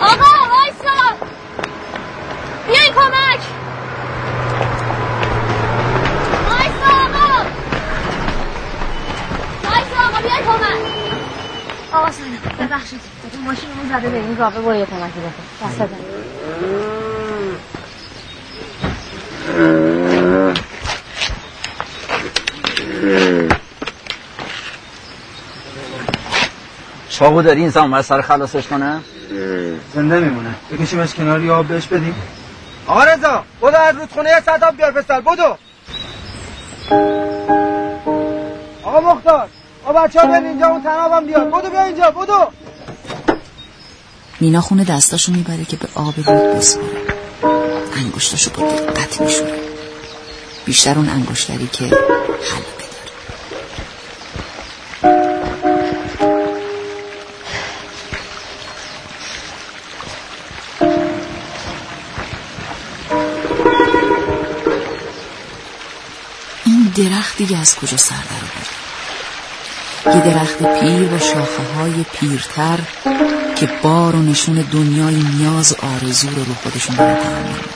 E: آقا وایسا بیاین کمک وایسا آقا وایسا آقا بیاین کمک
P: آقا سلام
E: ببخشید ماشینمون گاوه برو یه کمکی بکن. دست بزن
C: چاقو داری؟ این زمان سر خلاصش کنه؟
D: زنده میمونه. بکشیمش کنار یا آب بهش بدیم. آقا رضا بدو از رودخونه یه صد آب بیار پسر بدو. آقا مختار آقا بچه ها اینجا اون تنابم بیار. بدو بیا اینجا بدو.
B: مینا خونه دستاشو می‌بره که به آب رود بسپره انگشتاشو با دقت میشوره. بیشتر اون انگشتری که این درخت دیگه از کجا سر یه درخت پیر با شاخه های پیرتر که بار و نشون دنیای نیاز و آرزو رو رو خودشون دارن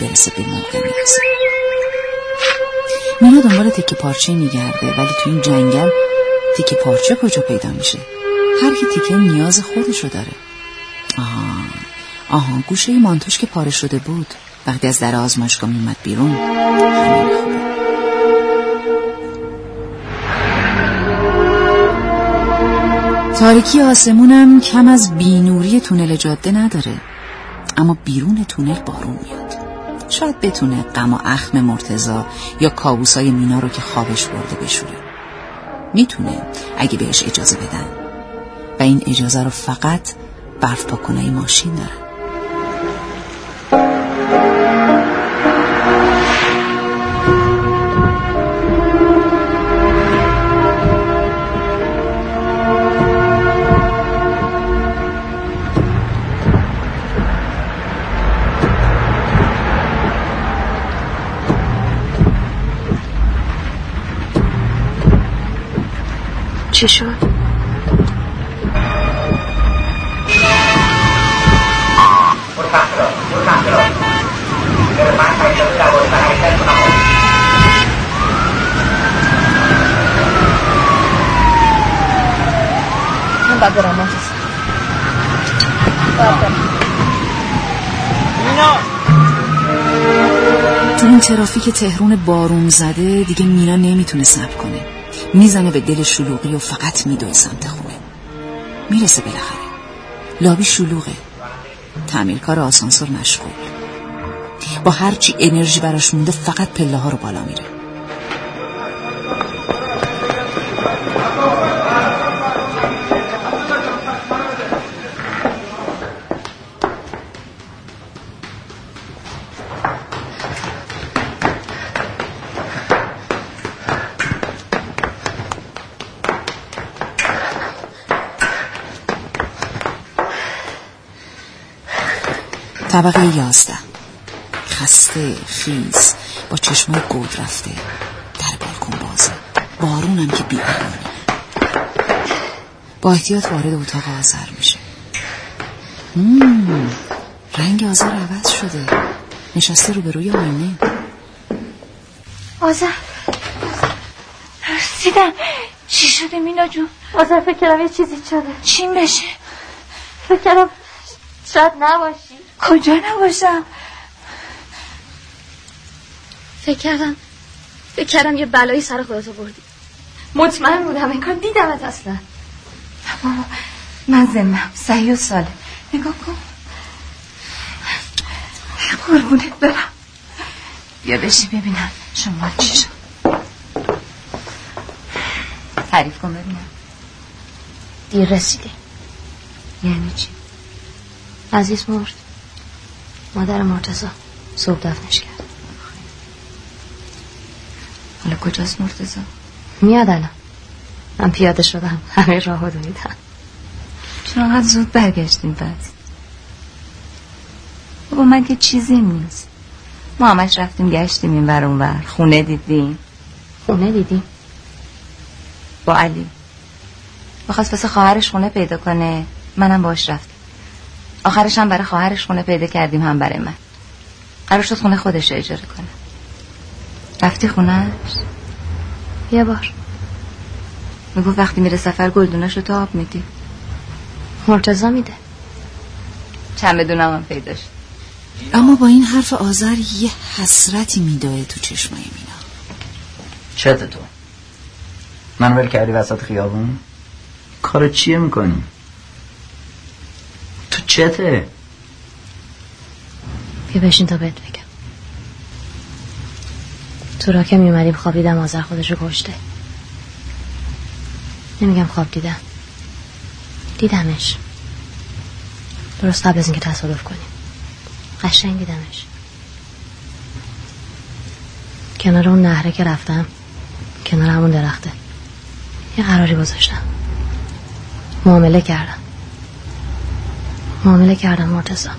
B: برسه به موقع می‌رسه مینا دنبال تکه پارچه میگرده ولی تو این جنگل تکه پارچه کجا پیدا میشه؟ هر کی تکه نیاز خودشو داره. آها آها گوشه مانتوش که پاره شده بود. وقتی از در آزمایشگاه میومد بیرون همین تاریکی آسمونم کم از بینوری تونل جاده نداره اما بیرون تونل بارون میاد. شاید بتونه غم و اخم مرتزا یا کابوسای مینا رو که خوابش برده بشوره. می‌تونه اگه بهش اجازه بدن. و این اجازه رو فقط برف پاکنای ماشین دارن
P: چی شد؟
E: برم مهندس
B: تو این ترافیک تهرون بارون زده دیگه مینا نمی‌تونه صبر کنه. می‌زنه به دل شلوغی و فقط میدوه سمت خونه می‌رسه بالاخره. لابی شلوغه. تعمیرکار آسانسور مشغول. با هرچی انرژی براش مونده فقط پله ها رو بالا میره. طبقه یازده. خسته خیز. با چشمای گود رفته. در بالکن بازه. بارونم که بیارونه با احتیاط وارد اتاق آذر میشه. مم، رنگ آذر عوض شده. نشسته رو به روی آینه.
P: آزر رسیدم چی شده مینا جون؟ آزر فکر کردم یه چیزی شده. چین بشه فکر کردم شاید نباشی کجا نباشم؟
E: فکر کردم فکر کردم یه بلایی سر خودتو بردی. مطمئن بودم این کار دیدمت اصلا.
G: بابا من زمم سعی و ساله نگاه کن. قربونت برم. بیا بشی ببینم شما چی شد. تعریف کن ببینم.
E: دیر رسیدی
G: یعنی چی؟
E: عزیز مرد. مادر مرتزا صبح دفنش کرد.
G: حالا کجاست مرتزا؟
E: میاد الان. من پیاده شدم. همه راه دویدم
G: چرا انقدر زود برگشتیم پس بابا من که چیزی نیست. ما همش رفتیم گشتیم این ور ور. خونه دیدیم.
E: خونه دیدیم؟
G: با علی. بخواست پس خواهرش خونه پیدا کنه. منم باش رفتم. آخرش هم برای خواهرش خونه پیدا کردیم هم برای من. قرار شد خونه خودش اجاره کنه. رفتی خونهش؟
E: یه بار.
G: می‌گفت وقتی میره سفر گلدونش رو تو آب میدی.
E: مرتزا میده.
G: چند بدونم هم پیداش.
B: اما با این حرف آذر یه حسرتی میداه تو چشمای مینا.
C: چته تو. من ول کردی وسط خیابون؟ کار چیه می‌کنی؟ چته؟
E: بیا بشین تا بهت بگم. تو را که میومدیم خوابیدم آذر خودشو کشته. نمیگم خواب دیدم. دیدمش. درست قبل از اینکه تصادف کنیم. قشنگ دیدمش. کنار اون نهره که رفتم کنار همون درخته. یه قراری گذاشتم. معامله کردم. معامله کردم مرتزا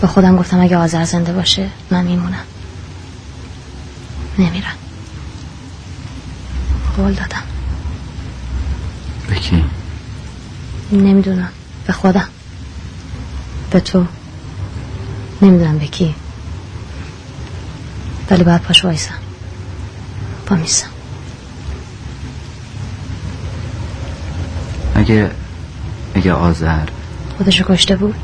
E: به خودم گفتم اگه آذر زنده باشه من میمونم. نمیرم. قول دادم.
C: به کی؟
E: نمی‌دونم. به خودم. به تو. نمی‌دونم به کی. ولی باید پاش وایسم. با میسم.
C: اگه اگه آذر.
E: خودشو کشته بود؟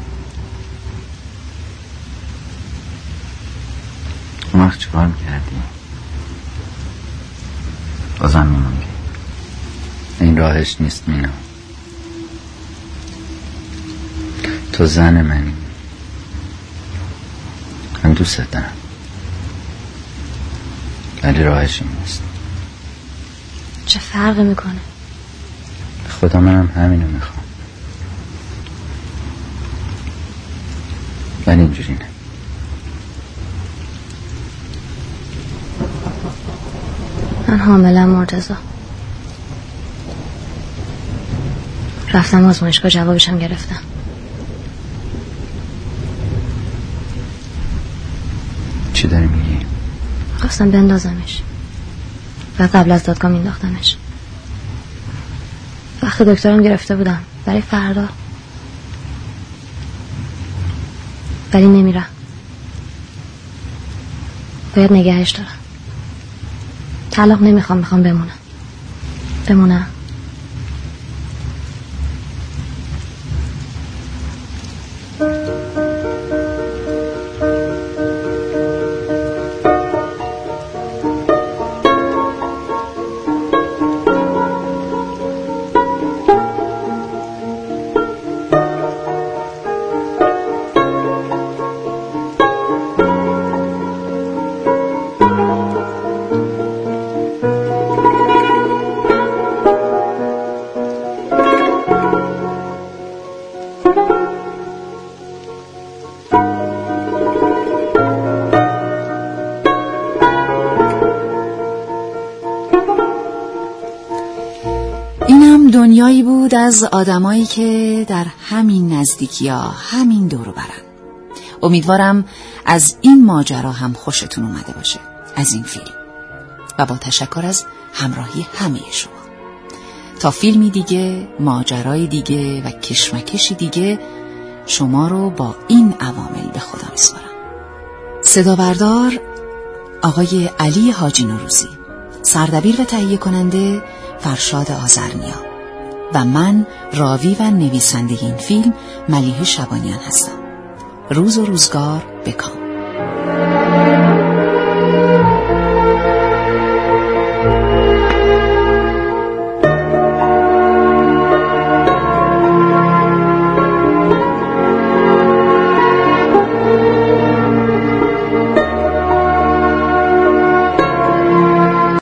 C: اون وقت چیکار می‌کردی؟ بازم میموندی این راهش نیست مینا. تو زن منی. من دوست دارم. ولی راهش این نیست.
E: چه فرقی می‌کنه؟
C: خدا منم همینو می‌خوام. ولی اینجوری نه.
E: من حاملم مرتزا رفتم آزمایشگاه جوابشم گرفتم.
C: چی داری میگی؟
E: خواستم بندازمش. و قبل از دادگاه مینداختمش وقت دکترم گرفته بودم. برای فردا. ولی نمیرم. باید نگهش دارم. طلاق نمی‌خوام می‌خوام بمونم. بمونم.
B: از آدمایی که در همین نزدیکی ها همین دورو برن. امیدوارم از این ماجرا هم خوشتون اومده باشه. از این فیلم. و با تشکر از همراهی همه شما. تا فیلمی دیگه ماجرای دیگه و کشمکشی دیگه شما رو با این عوامل به خدا میسپارم. صدا بردار آقای علی حاجی نوروزی سردبیر و تهیه کننده فرشاد آزرنیا و من راوی و نویسنده این فیلم ملیه شبانیان هستم. روز و روزگار بکام